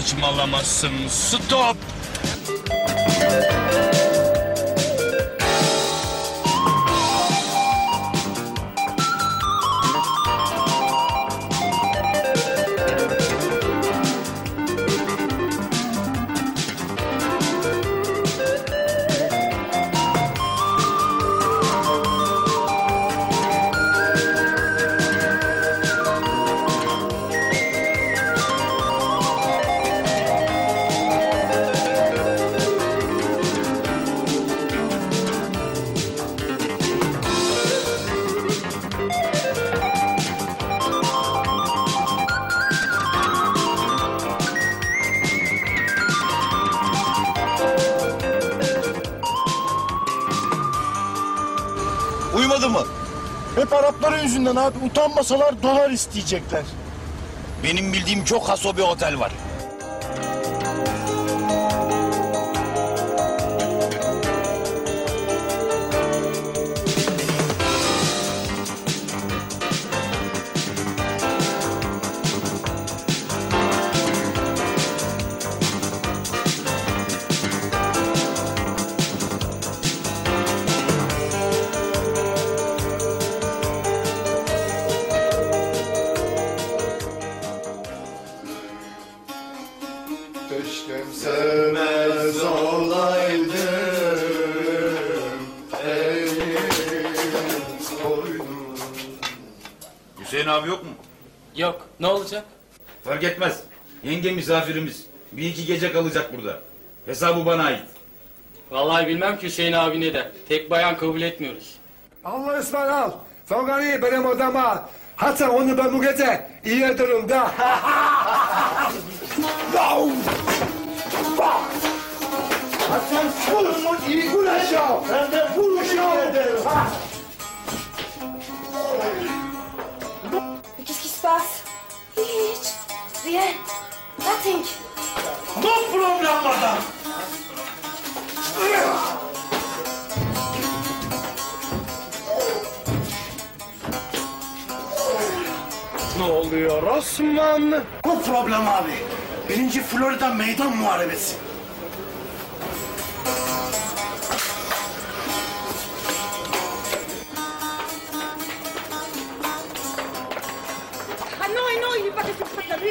Saçmalamasın. Stop. Uymadı mı? Hep Arapların yüzünden abi. Utanmasalar dolar isteyecekler. Benim bildiğim çok has o bir otel var. Yenge misafirimiz. Bir iki gece kalacak burada. Hesabı bana ait. Vallahi bilmem ki Hüseyin abi ne der. Tek bayan kabul etmiyoruz. Allah ısmarladık. Fevkani benim odama. Hatta onu ben bu gece iyi durumda. Hasan vur. iyi vur aşağı. Ben de vur aşağı. Qu'est-ce qui se passe Hiç. Rien. Nothing. No problem madam. ne oluyor Osman? No problem abi. Birinci Florida meydan muharebesi.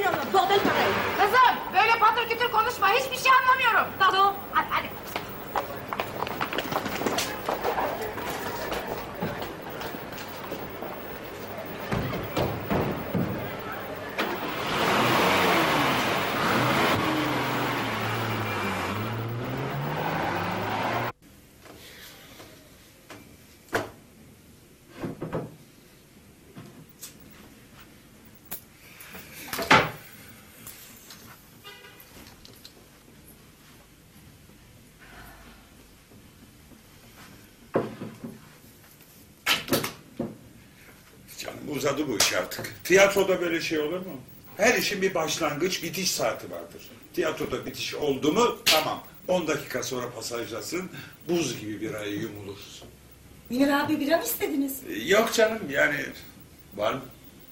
Dans un bordel pareil. Kızım, böyle patır kütür konuşma. Hiçbir şey anlamıyorum. Pardon. Hadi, hadi. Canım uzadı bu iş artık. Tiyatroda böyle şey olur mu? Her işin bir başlangıç, bitiş saati vardır. Tiyatroda bitiş oldu mu tamam. 10 dakika sonra pasajlasın, buz gibi bir ay yumuluruz. Münir abi bira mı istediniz? Ee, Yok canım yani var mı?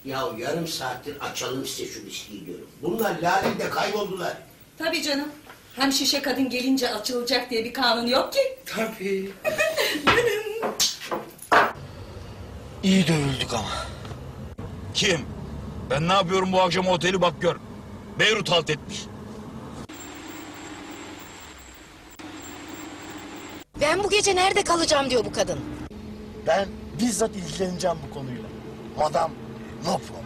Ya yarım saattir açalım size şu viskiyi diyorum. Bunlar lalede kayboldular. Tabii canım. Hem şişe kadın gelince açılacak diye bir kanun yok ki. Tabii. <laughs> İyi dövüldük ama. Kim? Ben ne yapıyorum bu akşam oteli bak gör. Beyrut halt etmiş. Ben bu gece nerede kalacağım diyor bu kadın. Ben bizzat ilgileneceğim bu konuyla. Madam no problem.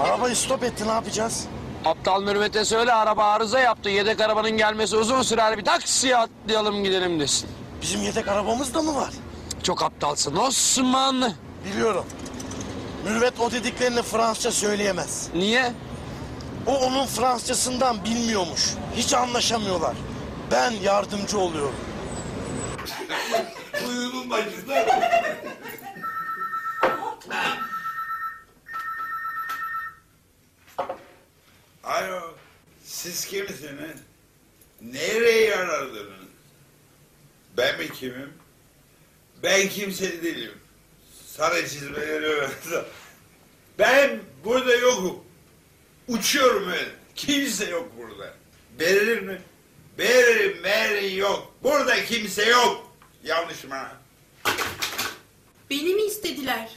Arabayı stop etti ne yapacağız? Aptal Mürvet'e söyle araba arıza yaptı. Yedek arabanın gelmesi uzun sürer. Bir taksiye atlayalım gidelim desin. Bizim yedek arabamız da mı var? Çok aptalsın Osman. Biliyorum. Mürvet o dediklerini Fransızca söyleyemez. Niye? O onun Fransızcasından bilmiyormuş. Hiç anlaşamıyorlar. Ben yardımcı oluyorum. Kuyunun başında. Alo, siz kimsiniz? Nereye aradınız? Ben mi kimim? Ben kimse değilim. Sarı çizmeleri öğrendim. Ben burada yokum. Uçuyorum ben. Kimse yok burada. Verilir mi? Veririm, veririm yok. Burada kimse yok. Yanlış mı? Beni mi istediler?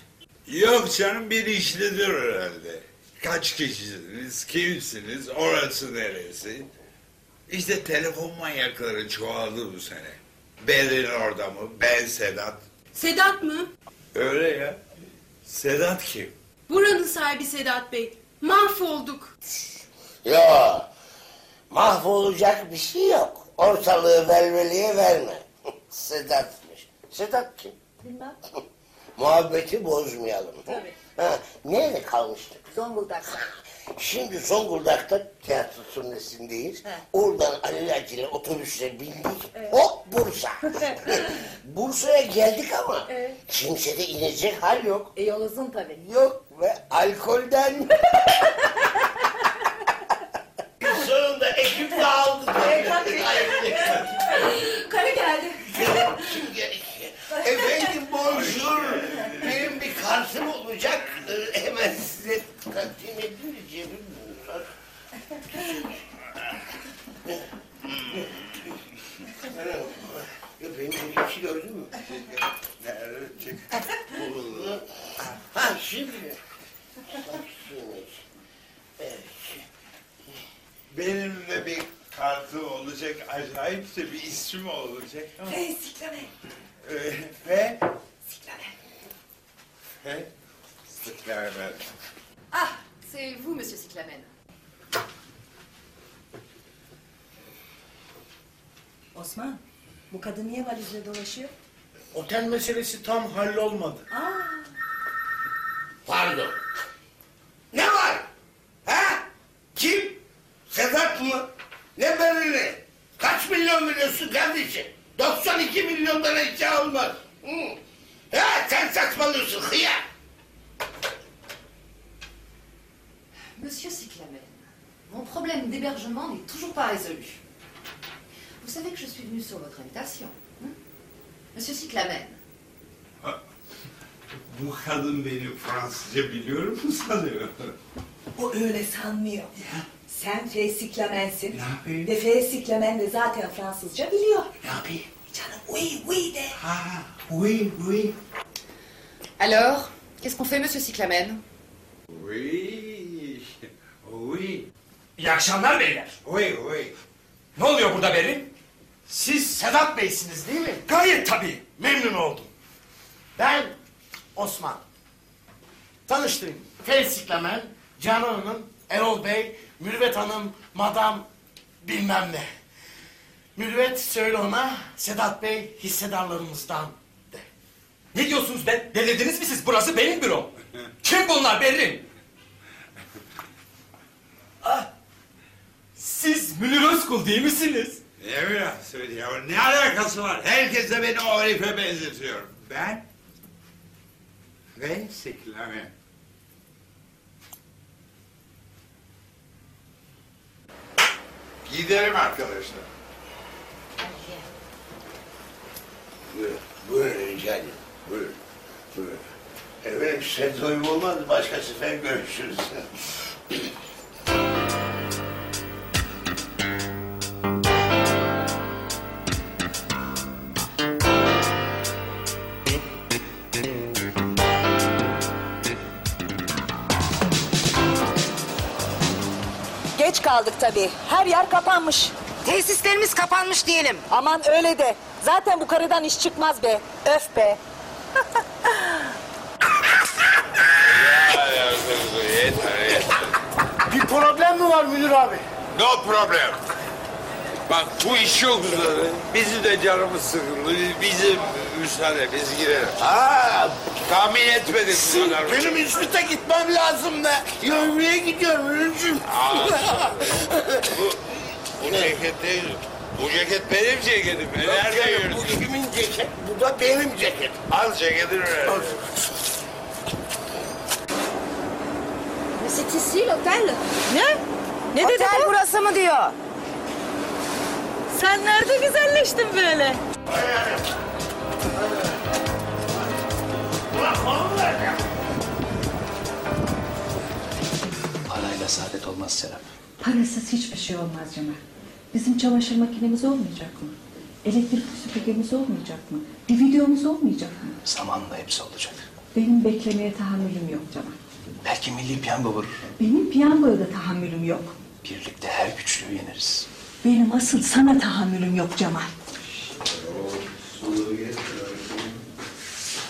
Yok canım bir işlidir herhalde. Kaç kişisiniz, kimsiniz, orası neresi? İşte telefon manyakları çoğaldı bu sene. Berin orada mı, ben Sedat. Sedat mı? Öyle ya. Sedat kim? Buranın sahibi Sedat Bey. Mahvolduk. Ya Mahvolacak bir şey yok. Ortalığı velveleye verme. <laughs> Sedat'mış. Sedat kim? Bilmem. <laughs> Muhabbeti bozmayalım. Tabii. Ha, nerede kalmıştık? Zonguldak'ta. Şimdi Zonguldak'ta tiyatro turnesindeyiz. Oradan alelacele otobüsle bindik. Hop Bursa. <laughs> Bursa'ya geldik ama kimsede inecek hal yok. E yol uzun tabii. Yok ve alkolden. <laughs> Sonunda ekip dağıldı. Karı geldi. Kim? Efendim bonjour. Kartım olacak. Ee, Hemen size takdim edeceğim. Ya benim bir işi gördün mü? ha şimdi. Bak şimdi. Evet. Benim de bir kartı olacak, acayip de bir ismi olacak. ama- Hey sikleme. Ee, Ve... Ve... Sıklamen. Ah, c'est vous, monsieur Cyclamen. Osman, bu kadın niye valizle dolaşıyor? Otel meselesi tam hallolmadı. Aa, Pardon. Ne var? Ha? Kim? Sedat mı? Ne belirli? Kaç milyon veriyorsun kardeşim? 92 milyondan aşağı olmaz. Hı. Ha, sen saçmalıyorsun hıyar. Monsieur Cyclamen, mon problème d'hébergement n'est toujours pas résolu. Vous savez que je suis venue sur votre invitation. hein? Monsieur Cyclamen, Bu kadın beni Fransızca biliyor mu sanıyor? o öyle sanmıyor. Sen Feysiklamensin. Ne yapayım? Ve Feysiklamen de zaten Fransızca biliyor. Ne yapayım? Canım oui oui de. Ha, oui, oui. alors, qu'est-ce qu'on fait, monsieur Cyclamen Oui, oui. İyi akşamlar beyler. Oui, oui. Ne oluyor burada Berin? Siz Sedat Bey'siniz değil mi? Gayet tabii. Memnun oldum. Ben Osman. Tanıştırayım. Felsiklemen, Canan Hanım, Erol Bey, Mürvet Hanım, Madam bilmem ne. Mürvet söyle ona Sedat Bey hissedarlarımızdan. Ne diyorsunuz be? Delirdiniz mi siz? Burası benim bürom. Kim bunlar Berrin? Ah, siz Münir Özkul değil misiniz? Münasebet ya? Ne alakası var? Herkes de beni o herife benzetiyor. Ben ve Siklamen. Gidelim arkadaşlar. Buyurun, buyurun rica ederim. Buyurun, buyurun. Efendim size doyum olmaz. Başka sefer görüşürüz. Geç kaldık tabii. Her yer kapanmış. Tesislerimiz kapanmış diyelim. Aman öyle de. Zaten bu karıdan iş çıkmaz be. Öf be. Bir problem mi var Münir abi? No problem. Bak bu iş çok uzadı. Bizi de canımız sıkıldı. Bizim müsaade biz girelim. Aa, Tahmin etmedik bu kadar. benim İsmit'e gitmem lazım da. Yövmeye gidiyorum. Aa, <laughs> bu, bu değil. Bu ceket benim ceketim. Ben nerede gördüm? Bu kimin ceket, bu da benim ceket. Al ceketini ver. Mais c'est ici l'hôtel Ne? Ne dedi Otel bu? burası mı diyor? Sen nerede güzelleştin böyle? Parayla saadet olmaz Serap. Parasız hiçbir şey olmaz Cemal. Bizim çamaşır makinemiz olmayacak mı? Elektrikli süpürgemiz olmayacak mı? Bir videomuz olmayacak mı? Zamanla hepsi olacak. Benim beklemeye tahammülüm yok Cemal. Belki milli piyango vurur. Benim piyangoya da tahammülüm yok. Birlikte her güçlüğü yeneriz. Benim asıl sana tahammülüm yok Cemal.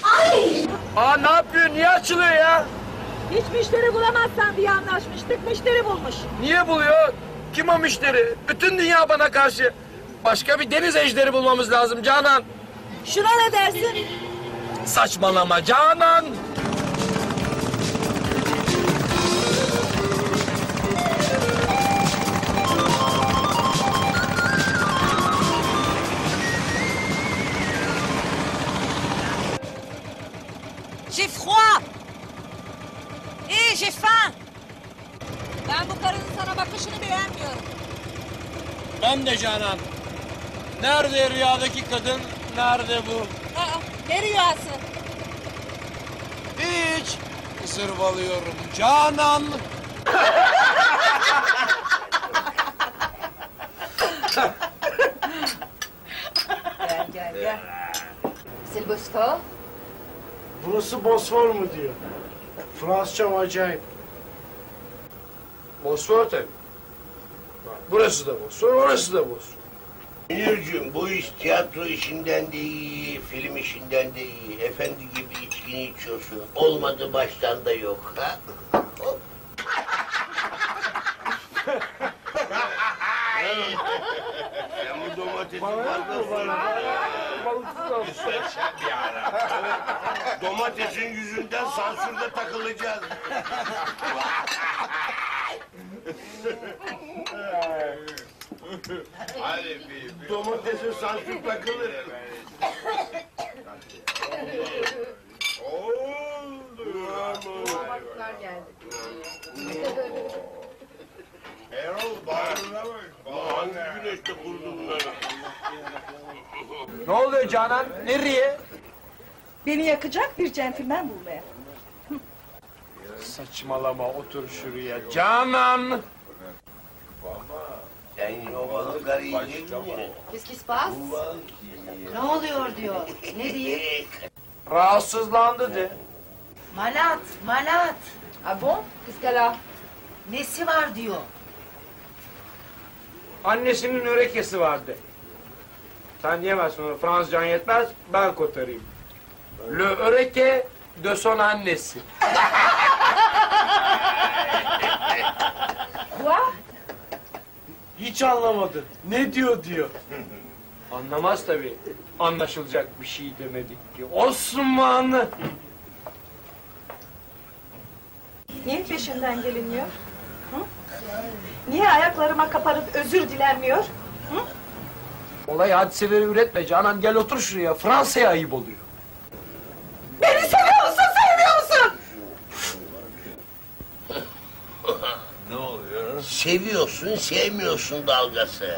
Ay! Aa ne yapıyor? Niye açılıyor ya? Hiç müşteri bulamazsan diye anlaşmıştık. Müşteri bulmuş. Niye buluyor? Kim o müşteri? Bütün dünya bana karşı. Başka bir deniz ejderi bulmamız lazım Canan. Şuna ne dersin? Saçmalama Canan. J'ai froid. Eh, j'ai faim. Ben bu karının sana bakışını beğenmiyorum. Ben de Canan. Nerede rüyadaki kadın? Nerede bu? Aa, ne rüyası? Hiç. Zırvalıyorum Canan. Gel gel gel. Burası Bosfor mu diyor. Fransızcam acayip. Bosfor tabii. Burası da Bosfor, orası da Bosfor. Münir'cüğüm bu iş tiyatro işinden de iyi, film işinden de iyi. Efendi gibi içkini içiyorsun. Olmadı baştan da yok. Ha? Sen bu domatesi fazla Lütfen sen bir ara. Domatesin yüzünden sansürde takılacağız. Hadi bir, Domatese sansür takılır. Oldu. Erol bağrına bak. Hangi güneşte kurdu bunları? Ne oluyor Canan? Nereye? Beni yakacak bir centilmen bulmaya. Saçmalama otur şuraya. Canan. Sen yine o balıkları yiyecek misin? Qu'est-ce qui se passe? Ne oluyor diyor. Ne diyeyim? Rahatsızlandı de. Malat, malat. Ah bon Qu'est-ce qu'elle a Nesi var diyor. Annesinin örekesi vardı. Sen diyemezsin onu. Fransızcan yetmez. Ben kotarayım. Le öreke de son annesi. <laughs> Quoi Hiç anlamadı. Ne diyor diyor. Anlamaz tabii. Anlaşılacak bir şey demedik ki. Osman! Niye peşimden gelinmiyor? Hı? Niye ayaklarıma kaparıp özür dilenmiyor? Hı? Olay hadiseleri üretme Canan. Gel otur şuraya. Fransa'ya ayıp oluyor. Beni seviyor musun, sevmiyor musun? Ne oluyor? Seviyorsun, sevmiyorsun dalgası.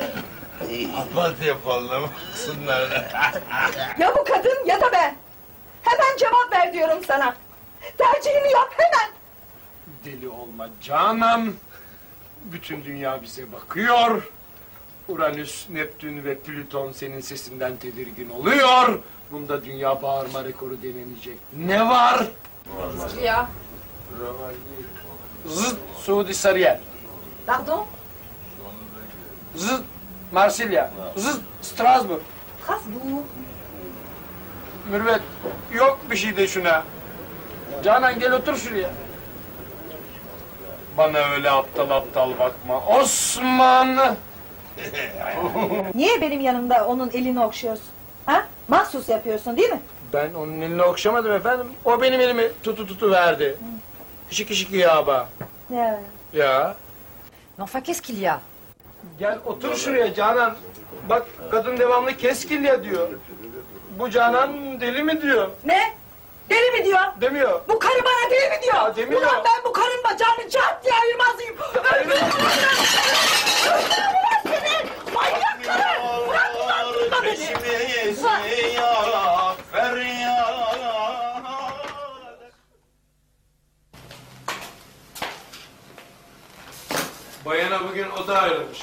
Aman yapalım. Sınlar. <laughs> Ya bu kadın ya da ben. Hemen cevap ver diyorum sana. Tercihini yap hemen. Deli olma Canan. Bütün dünya bize bakıyor. Uranüs, Neptün ve Plüton senin sesinden tedirgin oluyor. Bunda dünya bağırma rekoru denenecek. Ne var? Qu'est-ce qu'il y a Zıt Suudi Sarıyer. Pardon? Zıt Marsilya. Zıt Strasbourg. Strasbourg. Mürvet yok bir şey de şuna. Canan gel otur şuraya. Bana öyle aptal aptal bakma. Osman! Niye benim yanımda onun elini okşuyorsun? Ha? Mahsus yapıyorsun değil mi? Ben onun elini okşamadım efendim. O benim elimi tutu tutu verdi. Şıkı şıkı yağba. Ya. Ya. Mais enfin, qu'est-ce qu'il y a? Gel otur şuraya Canan. Bak kadın devamlı keskilya diyor. Bu Canan deli mi diyor? Ne? Deli mi diyor? Demiyor. Bu karı bana deli mi diyor? Ya demiyor. Ulan ben bu karın bacağını çat diye ayırmaz mıyım? Öldürürüm seni! Manyak karı! Bırak ulan burada beni! Bayana bugün oda ayrılmış.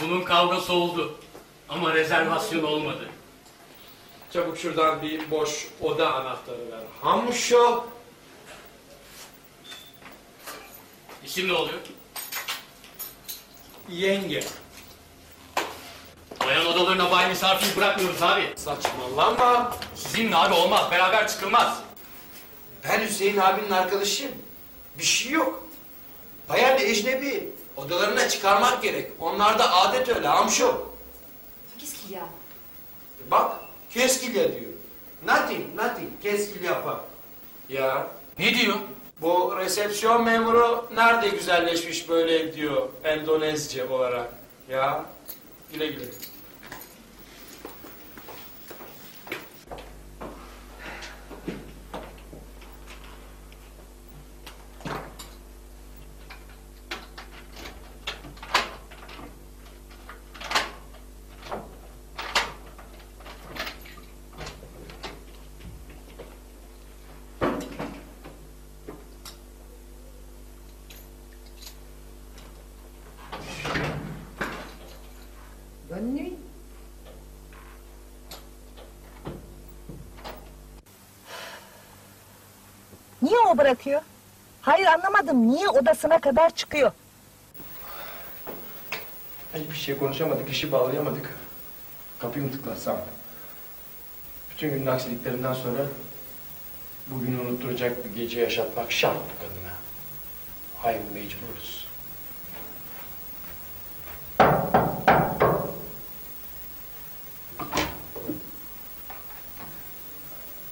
Bunun kavgası oldu. Ama rezervasyon olmadı. Çabuk şuradan bir boş oda anahtarı ver. Hamşo. İsim ne oluyor? Yenge. Bayan odalarına bay misafir bırakmıyoruz abi. Saçmalama. Sizinle abi olmaz. Beraber çıkılmaz. Ben Hüseyin abinin arkadaşıyım. Bir şey yok. Bayan ecnebi. Odalarına çıkarmak gerek. Onlarda adet öyle amşo. Qu'est-ce qu'il y a Bak keskilya diyor. Nothing, nothing. Keskilya yapar. Ya. Ne diyor? Bu resepsiyon memuru nerede güzelleşmiş böyle diyor Endonezce olarak. Ya güle güle. Bonne nuit. Niye o bırakıyor? Hayır anlamadım. Niye odasına kadar çıkıyor? Hiçbir şey konuşamadık, işi bağlayamadık. Kapıyı mı tıklatsam? Bütün günün aksiliklerinden sonra bugünü unutturacak bir gece yaşatmak şart bu kadına. Hayır mecburuz.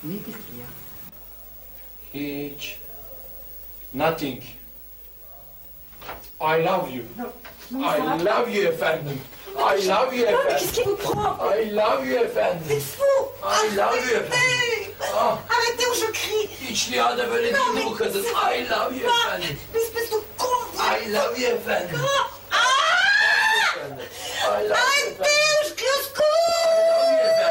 Ne qu'il y a? Hiç. Nothing. I love you. I love you efendim. I love you efendim. I love you efendim. I love you efendim. Ah. Arrêtez ou je crie. İçliğe de böyle değil mi bu kadın? I love you efendim. Espèce de con. I love you efendim. I love you Arrêtez ou je crie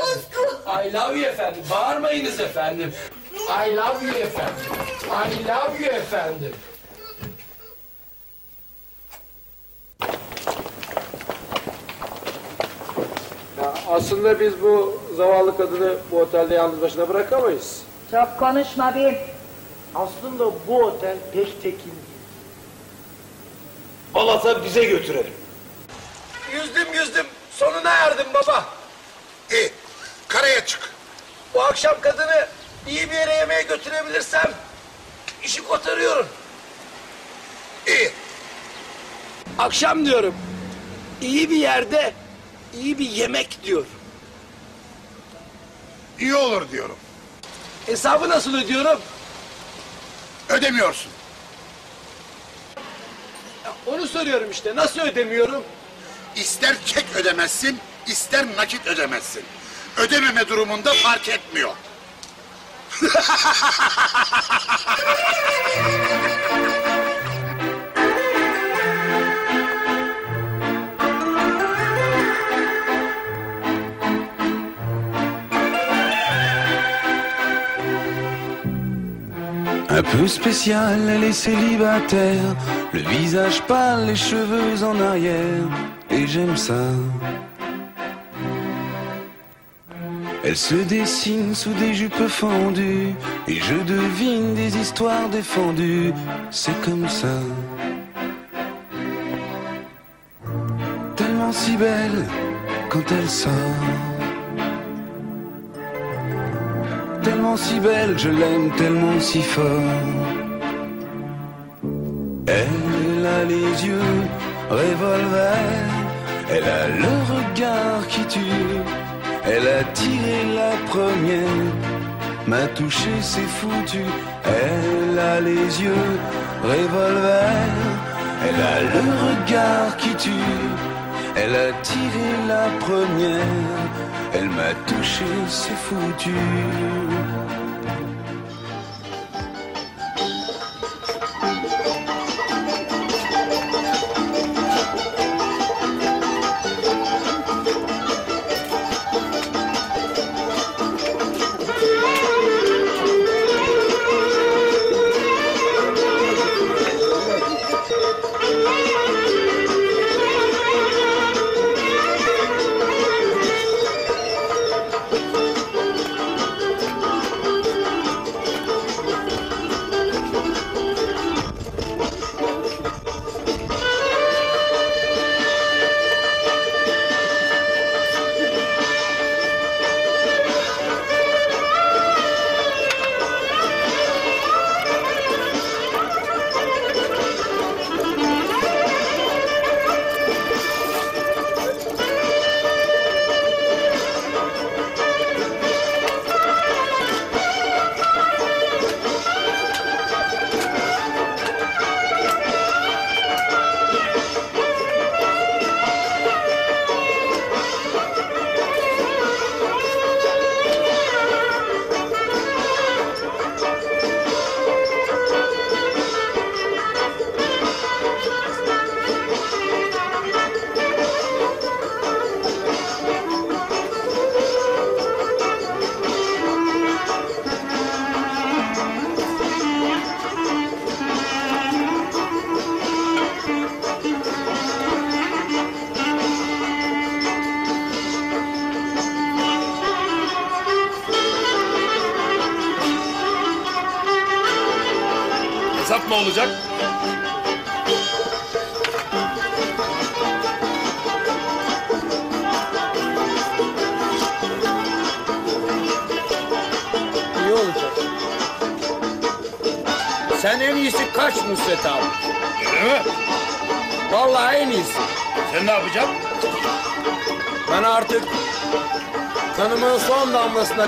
au secours. I love you efendim. Bağırmayınız efendim. I love you efendim. I love you efendim. Ya aslında biz bu zavallı kadını bu otelde yalnız başına bırakamayız. Çok konuşma bir. Aslında bu otel pek tekin değil. Balat'a bize götürelim. Yüzdüm yüzdüm. Sonuna erdim baba. İyi. Karaya çık. Bu akşam kadını iyi bir yere yemeğe götürebilirsem işi kotarıyorum. İyi. Akşam diyorum. İyi bir yerde iyi bir yemek diyor. İyi olur diyorum. Hesabı nasıl ödüyorum? Ödemiyorsun. Onu soruyorum işte. Nasıl ödemiyorum? İster çek ödemezsin, ister nakit ödemezsin. Ödememe durumunda fark etmiyor. Un peu spécial, elle est célibataire, le visage pâle, les cheveux en arrière, et j'aime ça. Elle se dessine sous des jupes fendues, et je devine des histoires défendues, c'est comme ça. Tellement si belle quand elle sort. Tellement si belle, je l'aime tellement si fort. Elle a les yeux revolver, elle a le regard qui tue. Elle a tiré la première, m'a touché, c'est foutu. Elle a les yeux revolver, elle a le regard qui tue. Elle a tiré la première, elle m'a touché, c'est foutu.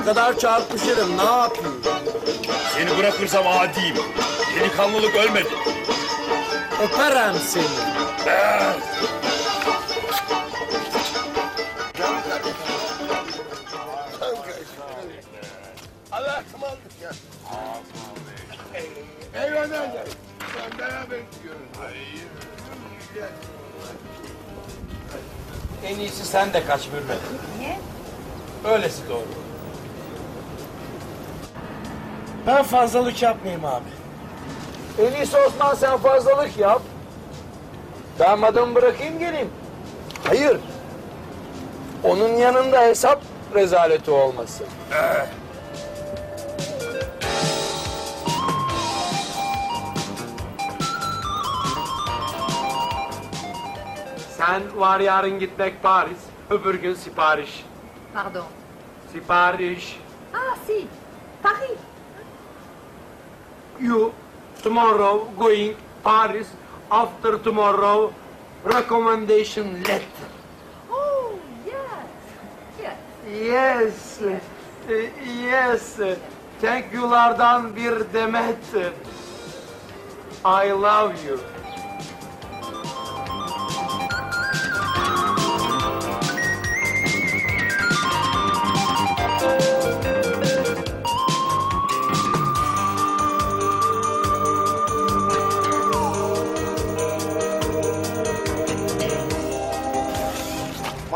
Kadar çarpışırım. Ne yapayım? Seni bırakırsam adiyim. Delikanlılık ölmedi. Öperem seni. Allah ısmarladık ya. Eyvallah. Ben beraber. En iyisi sen de kaç Mürvet. Niye? Öylesi doğru. Ben fazlalık yapmayayım abi. En iyisi Osman sen fazlalık yap. Ben adamı bırakayım geleyim. Hayır. Onun yanında hesap rezaleti olmasın. Sen var yarın gitmek Paris, öbür gün sipariş. Pardon. Sipariş. Ah si, Paris. You tomorrow going Paris after tomorrow recommendation letter. Oh, yes. Yes. Yes. Yes. Thank you'lardan bir demet. I love you.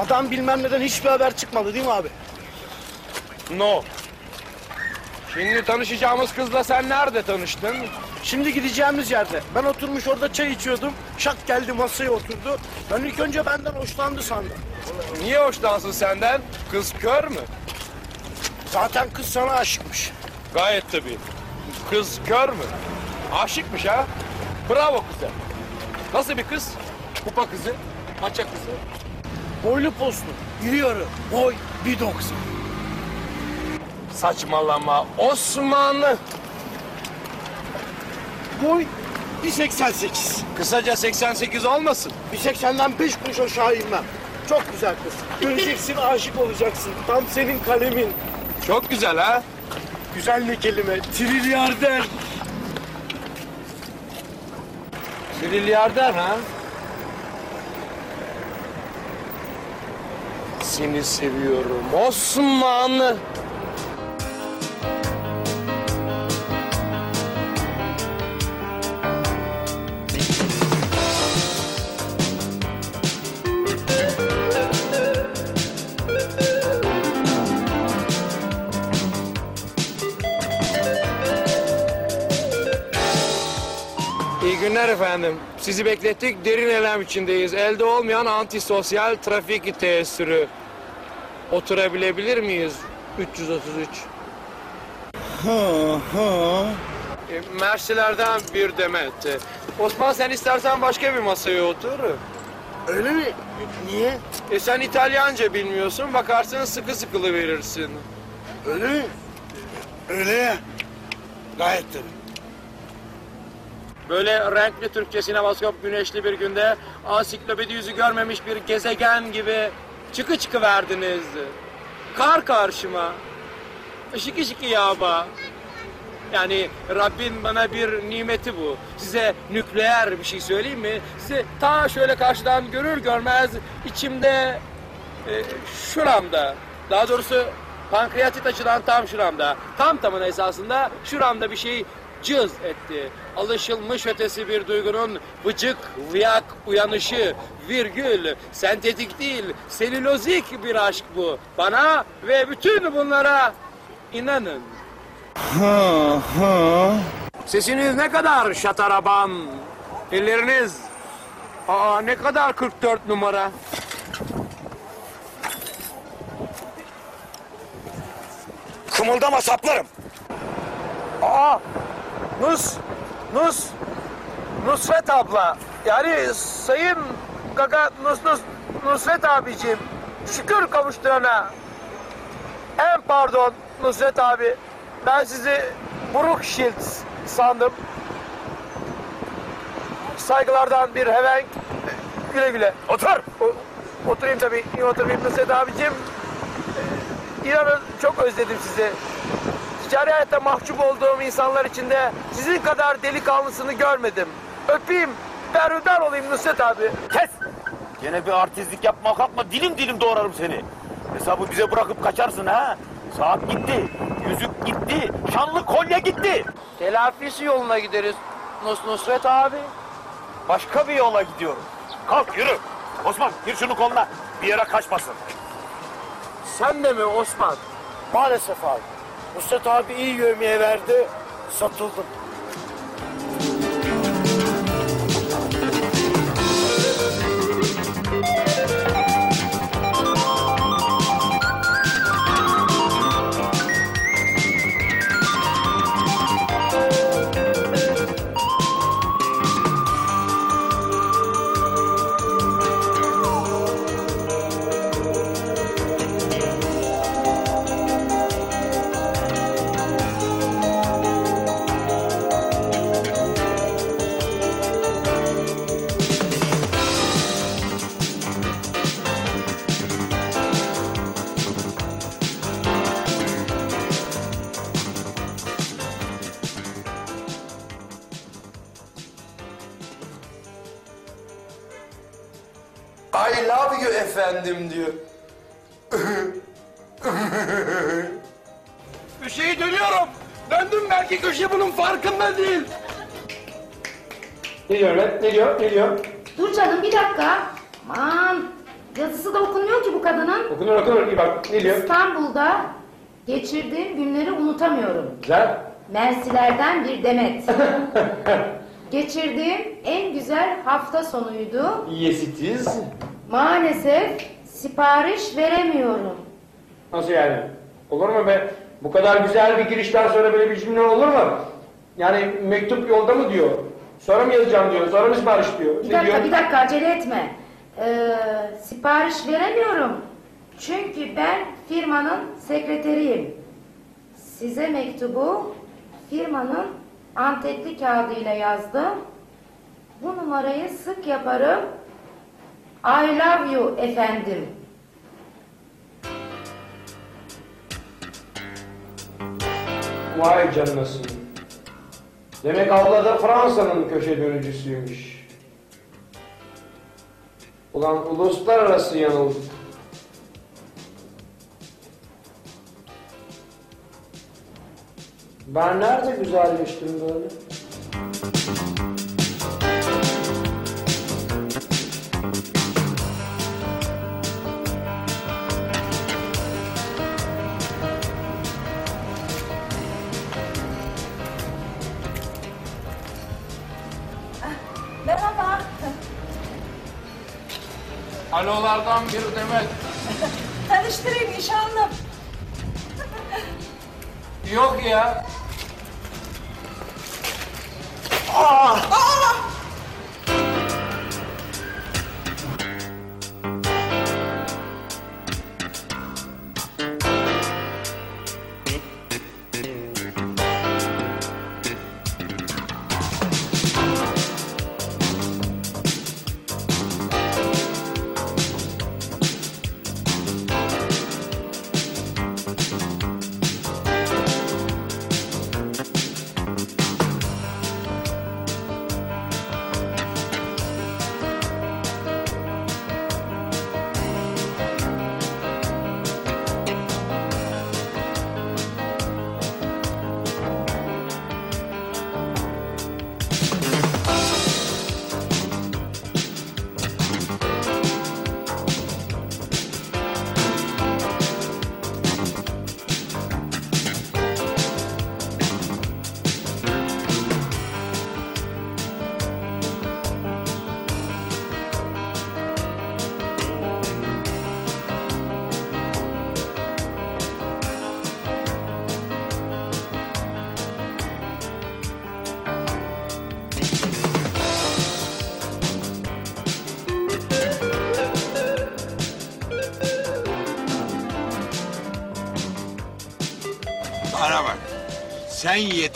Adam bilmem neden hiçbir haber çıkmadı değil mi abi? No. Şimdi tanışacağımız kızla sen nerede tanıştın? Şimdi gideceğimiz yerde. Ben oturmuş orada çay içiyordum. Şak geldi masaya oturdu. Ben ilk önce benden hoşlandı sandım. Niye hoşlansın senden? Kız kör mü? Zaten kız sana aşıkmış. Gayet tabii. Kız kör mü? Aşıkmış ha? Bravo kıza. Nasıl bir kız? Kupa kızı, maça kızı. Boylu poslu, iri yarı, boy 1.90. Saçmalama Osmanlı. Boy 1.88. Kısaca 88 olmasın. 1.80'den 5 kuruş aşağı inmem. Çok güzel kız. Göreceksin aşık olacaksın. Tam senin kalemin. Çok güzel ha? Güzel ne kelime. Trilyarder. Trilyarder ha? Seni seviyorum Osmanlı. İyi efendim. Sizi beklettik. Derin elem içindeyiz. Elde olmayan antisosyal trafik teessürü. Oturabilebilir miyiz? 333. Ha ha. E, Mersilerden bir demet. E, Osman sen istersen başka bir masaya otur. Öyle mi? Niye? E sen İtalyanca bilmiyorsun. Bakarsın sıkı sıkılı verirsin. Öyle mi? Öyle ya. Gayet tabii. Böyle renkli Türkçe sinemaskop güneşli bir günde ansiklopedi yüzü görmemiş bir gezegen gibi çıkı çıkı verdiniz. Kar karşıma. Işık ışık yağba. Yani Rabbin bana bir nimeti bu. Size nükleer bir şey söyleyeyim mi? Size ta şöyle karşıdan görür görmez içimde e, şuramda daha doğrusu pankreatit açıdan tam şuramda tam tamına esasında şuramda bir şey cız etti. Alışılmış ötesi bir duygunun vıcık, vıyak uyanışı, virgül, sentetik değil, selülozik bir aşk bu. Bana ve bütün bunlara inanın. Ha ha. Sesiniz ne kadar şataraban. Elleriniz. Aa ne kadar 44 numara. Kımıldama saplarım. Aa! Nus! Nus! Nusret abla. Yani sayın Gaga Nus, Nus, Nusret abicim. Şükür kavuşturana. En pardon Nusret abi. Ben sizi Brookshield sandım. Saygılardan bir heven. Güle güle. Otur. oturayım tabii. Niye oturmayayım Nusret abicim? Ee, İnanın çok özledim sizi. Ticari hayatta mahcup olduğum insanlar içinde sizin kadar delikanlısını görmedim. Öpeyim, berhudar olayım Nusret abi. Kes! Gene bir artistlik yapma kalkma dilim dilim doğrarım seni. Hesabı bize bırakıp kaçarsın ha. Saat gitti, yüzük gitti, şanlı kolye gitti. Telafisi yoluna gideriz Nus Nusret abi. Başka bir yola gidiyorum. Kalk yürü. Osman gir şunu koluna. Bir yere kaçmasın. Sen de mi Osman? Maalesef abi. Nusret abi iyi yövmeye verdi. Satıldım. Geçirdiğim günleri unutamıyorum. Güzel. Mersilerden bir demet. <laughs> Geçirdiğim en güzel hafta sonuydu. Yes it is. Maalesef sipariş veremiyorum. Nasıl yani? Olur mu be? Bu kadar güzel bir girişten sonra böyle bir cümle olur mu? Yani mektup yolda mı diyor? Sonra mı yazacağım diyor. Sonra mı sipariş diyor. Bir dakika diyor? bir dakika acele etme. Ee, sipariş veremiyorum. Çünkü ben firmanın sekreteriyim. Size mektubu firmanın antetli kağıdıyla yazdım. Bu numarayı sık yaparım. I love you efendim. Vay canınasın. Demek abla da Fransa'nın köşe dönücüsüymüş. Ulan uluslararası yanıldık. Ben nerede güzelleştim böyle? Merhaba. Alolardan bir demet. Tanıştırayım nişanlım. Yok ya. Sen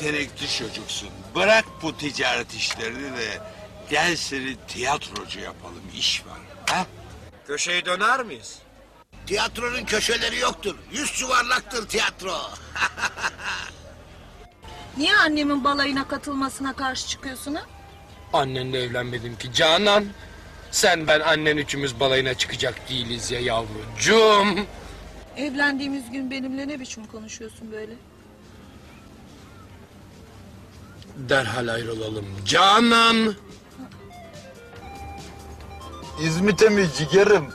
yetenekli çocuksun. Bırak bu ticaret işlerini de gel seni tiyatrocu yapalım. iş var. Ha? Köşeyi döner miyiz? Tiyatronun köşeleri yoktur. Yüz yuvarlaktır tiyatro. <laughs> Niye annemin balayına katılmasına karşı çıkıyorsun ha? Annenle evlenmedim ki Canan. Sen ben annen üçümüz balayına çıkacak değiliz ya yavrucuğum. Evlendiğimiz gün benimle ne biçim konuşuyorsun böyle? Derhal ayrılalım Canan. İzmit'e mi cigerim?